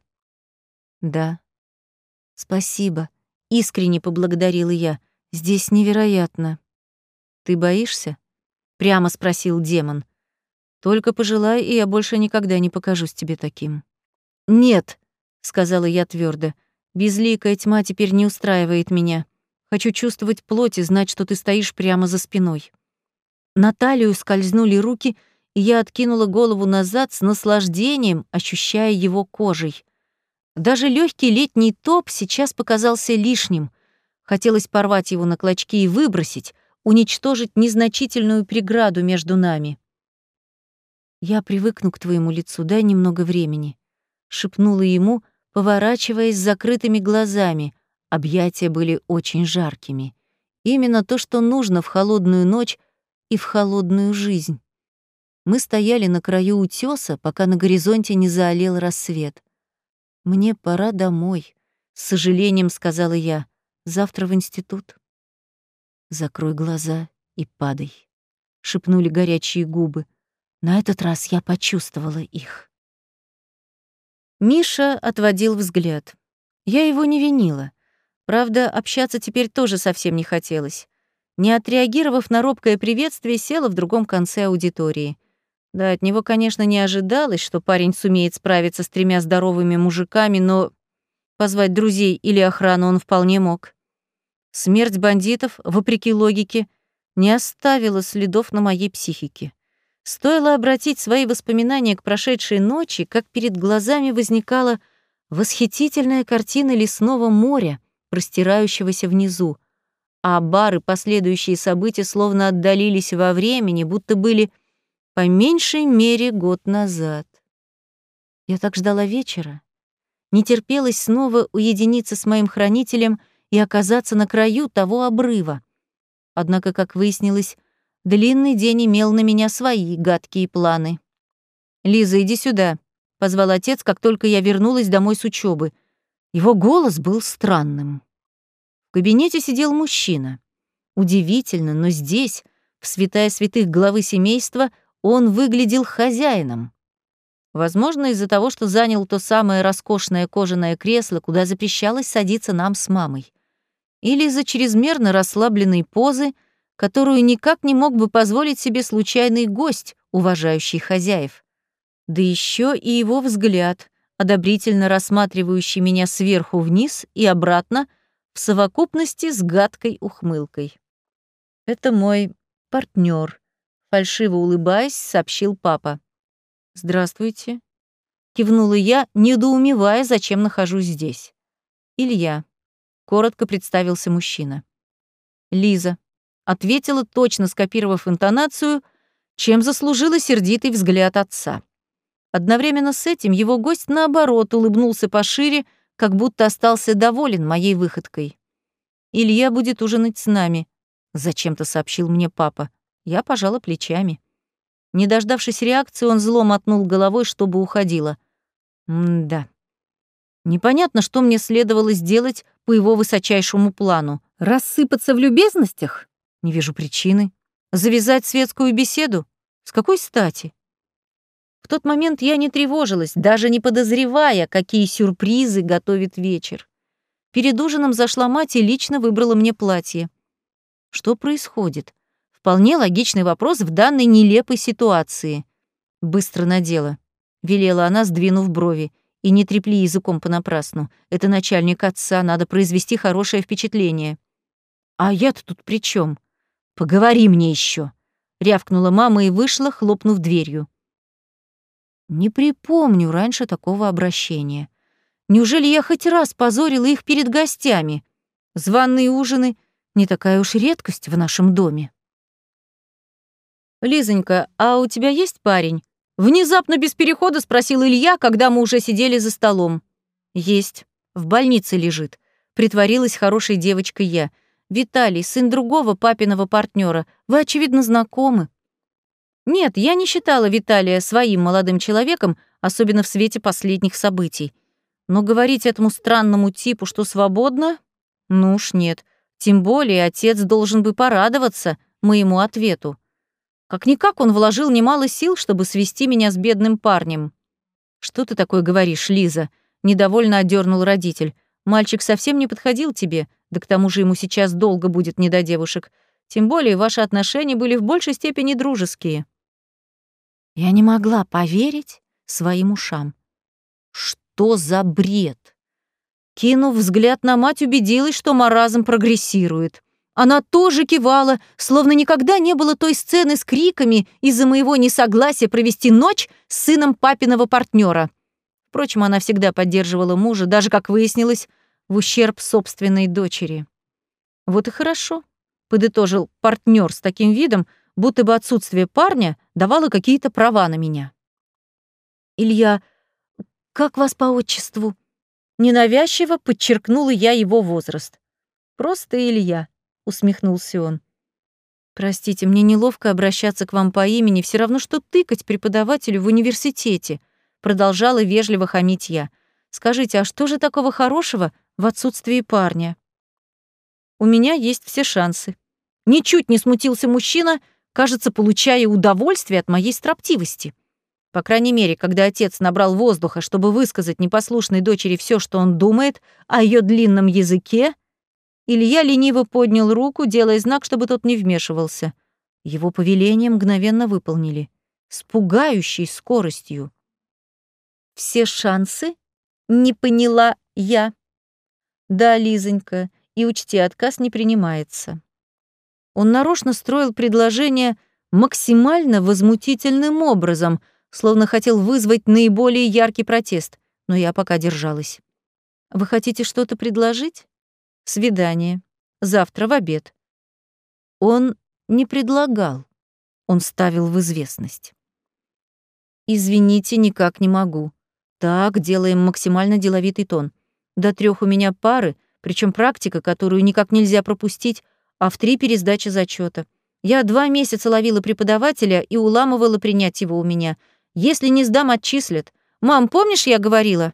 Да. Спасибо, искренне поблагодарила я. Здесь невероятно. Ты боишься? прямо спросил демон. Только пожелай, и я больше никогда не покажусь тебе таким. Нет, сказала я твердо. Безликая тьма теперь не устраивает меня. Хочу чувствовать плоть и знать, что ты стоишь прямо за спиной. На талию скользнули руки, и я откинула голову назад с наслаждением, ощущая его кожей. Даже легкий летний топ сейчас показался лишним. Хотелось порвать его на клочки и выбросить, уничтожить незначительную преграду между нами. «Я привыкну к твоему лицу, дай немного времени», — шепнула ему, поворачиваясь с закрытыми глазами. Объятия были очень жаркими. Именно то, что нужно в холодную ночь и в холодную жизнь. Мы стояли на краю утёса, пока на горизонте не заолел рассвет. «Мне пора домой», — с сожалением сказала я. «Завтра в институт». «Закрой глаза и падай», — шепнули горячие губы. На этот раз я почувствовала их. Миша отводил взгляд. Я его не винила. Правда, общаться теперь тоже совсем не хотелось. Не отреагировав на робкое приветствие, села в другом конце аудитории. Да, от него, конечно, не ожидалось, что парень сумеет справиться с тремя здоровыми мужиками, но позвать друзей или охрану он вполне мог. Смерть бандитов, вопреки логике, не оставила следов на моей психике. Стоило обратить свои воспоминания к прошедшей ночи, как перед глазами возникала восхитительная картина лесного моря, простирающегося внизу, а бары последующие события словно отдалились во времени, будто были по меньшей мере год назад. Я так ждала вечера, не терпелось снова уединиться с моим хранителем и оказаться на краю того обрыва. Однако, как выяснилось, длинный день имел на меня свои гадкие планы. «Лиза, иди сюда», — позвал отец, как только я вернулась домой с учебы. Его голос был странным. В кабинете сидел мужчина. Удивительно, но здесь, в святая святых главы семейства, он выглядел хозяином. Возможно, из-за того, что занял то самое роскошное кожаное кресло, куда запрещалось садиться нам с мамой. Или из-за чрезмерно расслабленной позы, которую никак не мог бы позволить себе случайный гость, уважающий хозяев. Да еще и его взгляд, одобрительно рассматривающий меня сверху вниз и обратно, в совокупности с гадкой ухмылкой. Это мой партнер, фальшиво улыбаясь, сообщил папа. «Здравствуйте», — кивнула я, недоумевая, зачем нахожусь здесь. «Илья», — коротко представился мужчина. «Лиза», — ответила, точно скопировав интонацию, чем заслужила сердитый взгляд отца. Одновременно с этим его гость, наоборот, улыбнулся пошире, как будто остался доволен моей выходкой. «Илья будет ужинать с нами», — зачем-то сообщил мне папа. Я пожала плечами. Не дождавшись реакции, он зло мотнул головой, чтобы уходила. М-да. Непонятно, что мне следовало сделать по его высочайшему плану. Рассыпаться в любезностях? Не вижу причины. Завязать светскую беседу? С какой стати? В тот момент я не тревожилась, даже не подозревая, какие сюрпризы готовит вечер. Перед ужином зашла мать и лично выбрала мне платье. Что происходит? Вполне логичный вопрос в данной нелепой ситуации. Быстро надела. Велела она, сдвинув брови. И не трепли языком понапрасну. Это начальник отца, надо произвести хорошее впечатление. А я-то тут при чем? Поговори мне еще, рявкнула мама и вышла, хлопнув дверью. Не припомню раньше такого обращения. Неужели я хоть раз позорила их перед гостями? Званные ужины — не такая уж редкость в нашем доме. «Лизонька, а у тебя есть парень?» Внезапно без перехода спросил Илья, когда мы уже сидели за столом. «Есть. В больнице лежит». Притворилась хорошей девочкой я. «Виталий, сын другого папиного партнера. Вы, очевидно, знакомы». Нет, я не считала Виталия своим молодым человеком, особенно в свете последних событий. Но говорить этому странному типу, что свободно? Ну уж нет. Тем более отец должен бы порадоваться моему ответу. Как-никак он вложил немало сил, чтобы свести меня с бедным парнем. «Что ты такое говоришь, Лиза?» — недовольно отдернул родитель. «Мальчик совсем не подходил тебе, да к тому же ему сейчас долго будет не до девушек. Тем более ваши отношения были в большей степени дружеские». Я не могла поверить своим ушам. Что за бред? Кинув взгляд на мать, убедилась, что маразм прогрессирует. Она тоже кивала, словно никогда не было той сцены с криками из-за моего несогласия провести ночь с сыном папиного партнера. Впрочем, она всегда поддерживала мужа, даже, как выяснилось, в ущерб собственной дочери. «Вот и хорошо», — подытожил партнер с таким видом, будто бы отсутствие парня давало какие-то права на меня. «Илья, как вас по отчеству?» Ненавязчиво подчеркнула я его возраст. «Просто Илья», усмехнулся он. Простите, мне неловко обращаться к вам по имени, все равно что тыкать преподавателю в университете, продолжала вежливо хамить я. Скажите, а что же такого хорошего в отсутствии парня? У меня есть все шансы. Ничуть не смутился мужчина, кажется, получая удовольствие от моей строптивости. По крайней мере, когда отец набрал воздуха, чтобы высказать непослушной дочери все, что он думает о ее длинном языке, Илья лениво поднял руку, делая знак, чтобы тот не вмешивался. Его повеление мгновенно выполнили. с пугающей скоростью. «Все шансы?» — не поняла я. «Да, Лизонька, и учти, отказ не принимается». Он нарочно строил предложение максимально возмутительным образом, словно хотел вызвать наиболее яркий протест, но я пока держалась. «Вы хотите что-то предложить?» «Свидание. Завтра в обед». Он не предлагал, он ставил в известность. «Извините, никак не могу. Так, делаем максимально деловитый тон. До трех у меня пары, причем практика, которую никак нельзя пропустить, а в три пересдачи зачета. Я два месяца ловила преподавателя и уламывала принять его у меня. Если не сдам, отчислят. Мам, помнишь, я говорила?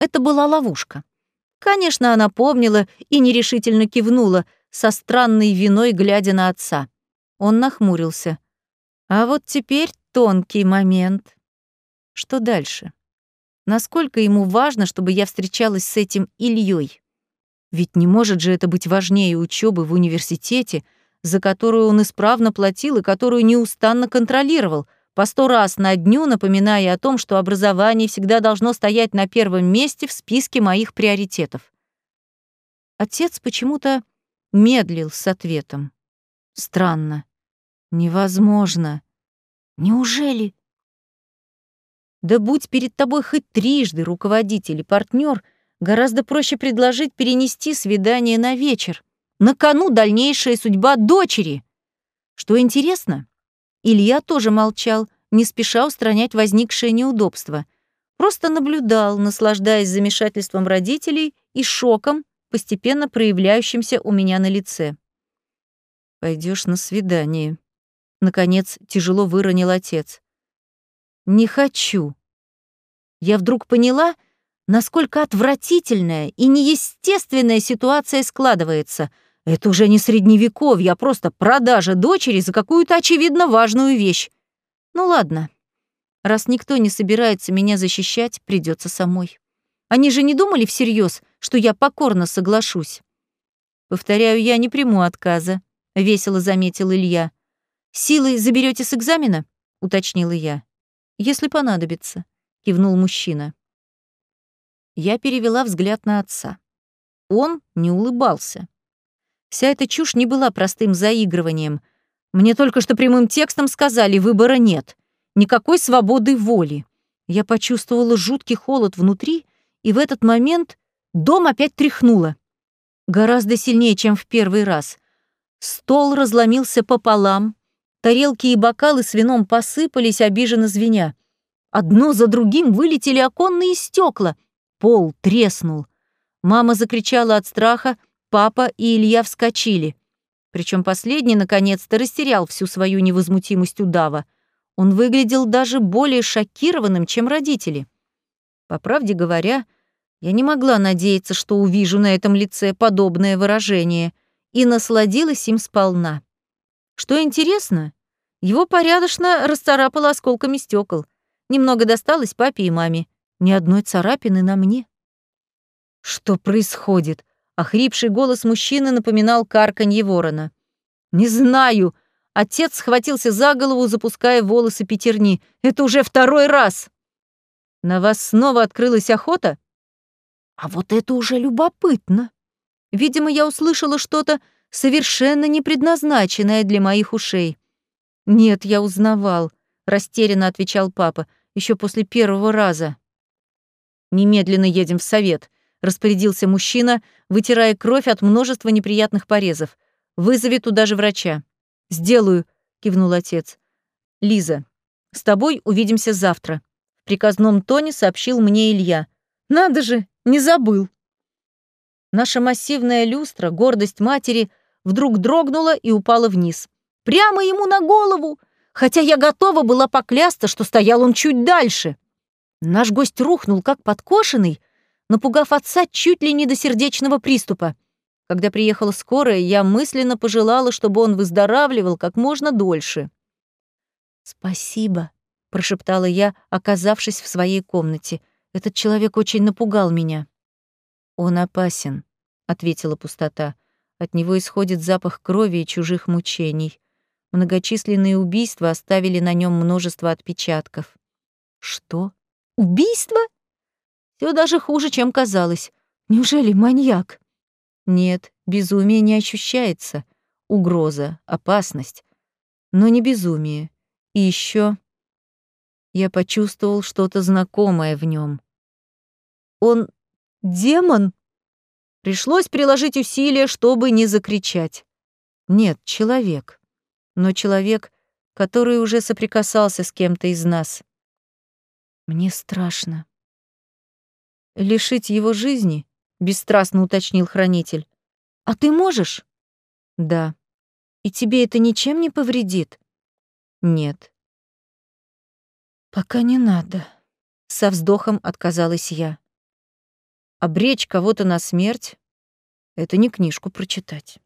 Это была ловушка. Конечно, она помнила и нерешительно кивнула, со странной виной глядя на отца. Он нахмурился. А вот теперь тонкий момент. Что дальше? Насколько ему важно, чтобы я встречалась с этим Ильей? Ведь не может же это быть важнее учебы в университете, за которую он исправно платил и которую неустанно контролировал, по сто раз на дню напоминая о том, что образование всегда должно стоять на первом месте в списке моих приоритетов. Отец почему-то медлил с ответом. Странно. Невозможно. Неужели? Да будь перед тобой хоть трижды руководитель и партнер, Гораздо проще предложить перенести свидание на вечер. На кону дальнейшая судьба дочери. Что интересно, Илья тоже молчал, не спеша устранять возникшее неудобство. Просто наблюдал, наслаждаясь замешательством родителей и шоком, постепенно проявляющимся у меня на лице. Пойдешь на свидание», — наконец тяжело выронил отец. «Не хочу». Я вдруг поняла, насколько отвратительная и неестественная ситуация складывается. Это уже не средневековье, а просто продажа дочери за какую-то очевидно важную вещь. Ну ладно. Раз никто не собирается меня защищать, придется самой. Они же не думали всерьез, что я покорно соглашусь. Повторяю, я не приму отказа, весело заметил Илья. Силой заберете с экзамена? уточнила я. Если понадобится, кивнул мужчина. Я перевела взгляд на отца. Он не улыбался. Вся эта чушь не была простым заигрыванием. Мне только что прямым текстом сказали, выбора нет. Никакой свободы воли. Я почувствовала жуткий холод внутри, и в этот момент дом опять тряхнуло. Гораздо сильнее, чем в первый раз. Стол разломился пополам, тарелки и бокалы с вином посыпались, обиженно звеня. Одно за другим вылетели оконные стекла, Пол треснул. Мама закричала от страха, папа и Илья вскочили. Причем последний, наконец-то, растерял всю свою невозмутимость удава. Он выглядел даже более шокированным, чем родители. По правде говоря, я не могла надеяться, что увижу на этом лице подобное выражение, и насладилась им сполна. Что интересно, его порядочно расцарапало осколками стекол. Немного досталось папе и маме. Ни одной царапины на мне. Что происходит? Охрипший голос мужчины напоминал карканье ворона. «Не знаю!» Отец схватился за голову, запуская волосы пятерни. «Это уже второй раз!» «На вас снова открылась охота?» «А вот это уже любопытно!» Видимо, я услышала что-то совершенно непредназначенное для моих ушей. «Нет, я узнавал», — растерянно отвечал папа, еще после первого раза. «Немедленно едем в совет», — распорядился мужчина, вытирая кровь от множества неприятных порезов. «Вызови туда же врача». «Сделаю», — кивнул отец. «Лиза, с тобой увидимся завтра», — в приказном тоне сообщил мне Илья. «Надо же, не забыл». Наша массивная люстра, гордость матери, вдруг дрогнула и упала вниз. Прямо ему на голову, хотя я готова была поклясться, что стоял он чуть дальше. Наш гость рухнул, как подкошенный, напугав отца чуть ли не до сердечного приступа. Когда приехала скорая, я мысленно пожелала, чтобы он выздоравливал как можно дольше. «Спасибо», — прошептала я, оказавшись в своей комнате. «Этот человек очень напугал меня». «Он опасен», — ответила пустота. «От него исходит запах крови и чужих мучений. Многочисленные убийства оставили на нем множество отпечатков. Что? Убийство? Все даже хуже, чем казалось. Неужели маньяк? Нет, безумие не ощущается. Угроза, опасность. Но не безумие. И еще я почувствовал что-то знакомое в нем. Он демон? Пришлось приложить усилия, чтобы не закричать. Нет, человек. Но человек, который уже соприкасался с кем-то из нас. Мне страшно. Лишить его жизни? Бесстрастно уточнил хранитель. А ты можешь? Да. И тебе это ничем не повредит? Нет. Пока не надо. Со вздохом отказалась я. Обречь кого-то на смерть — это не книжку прочитать.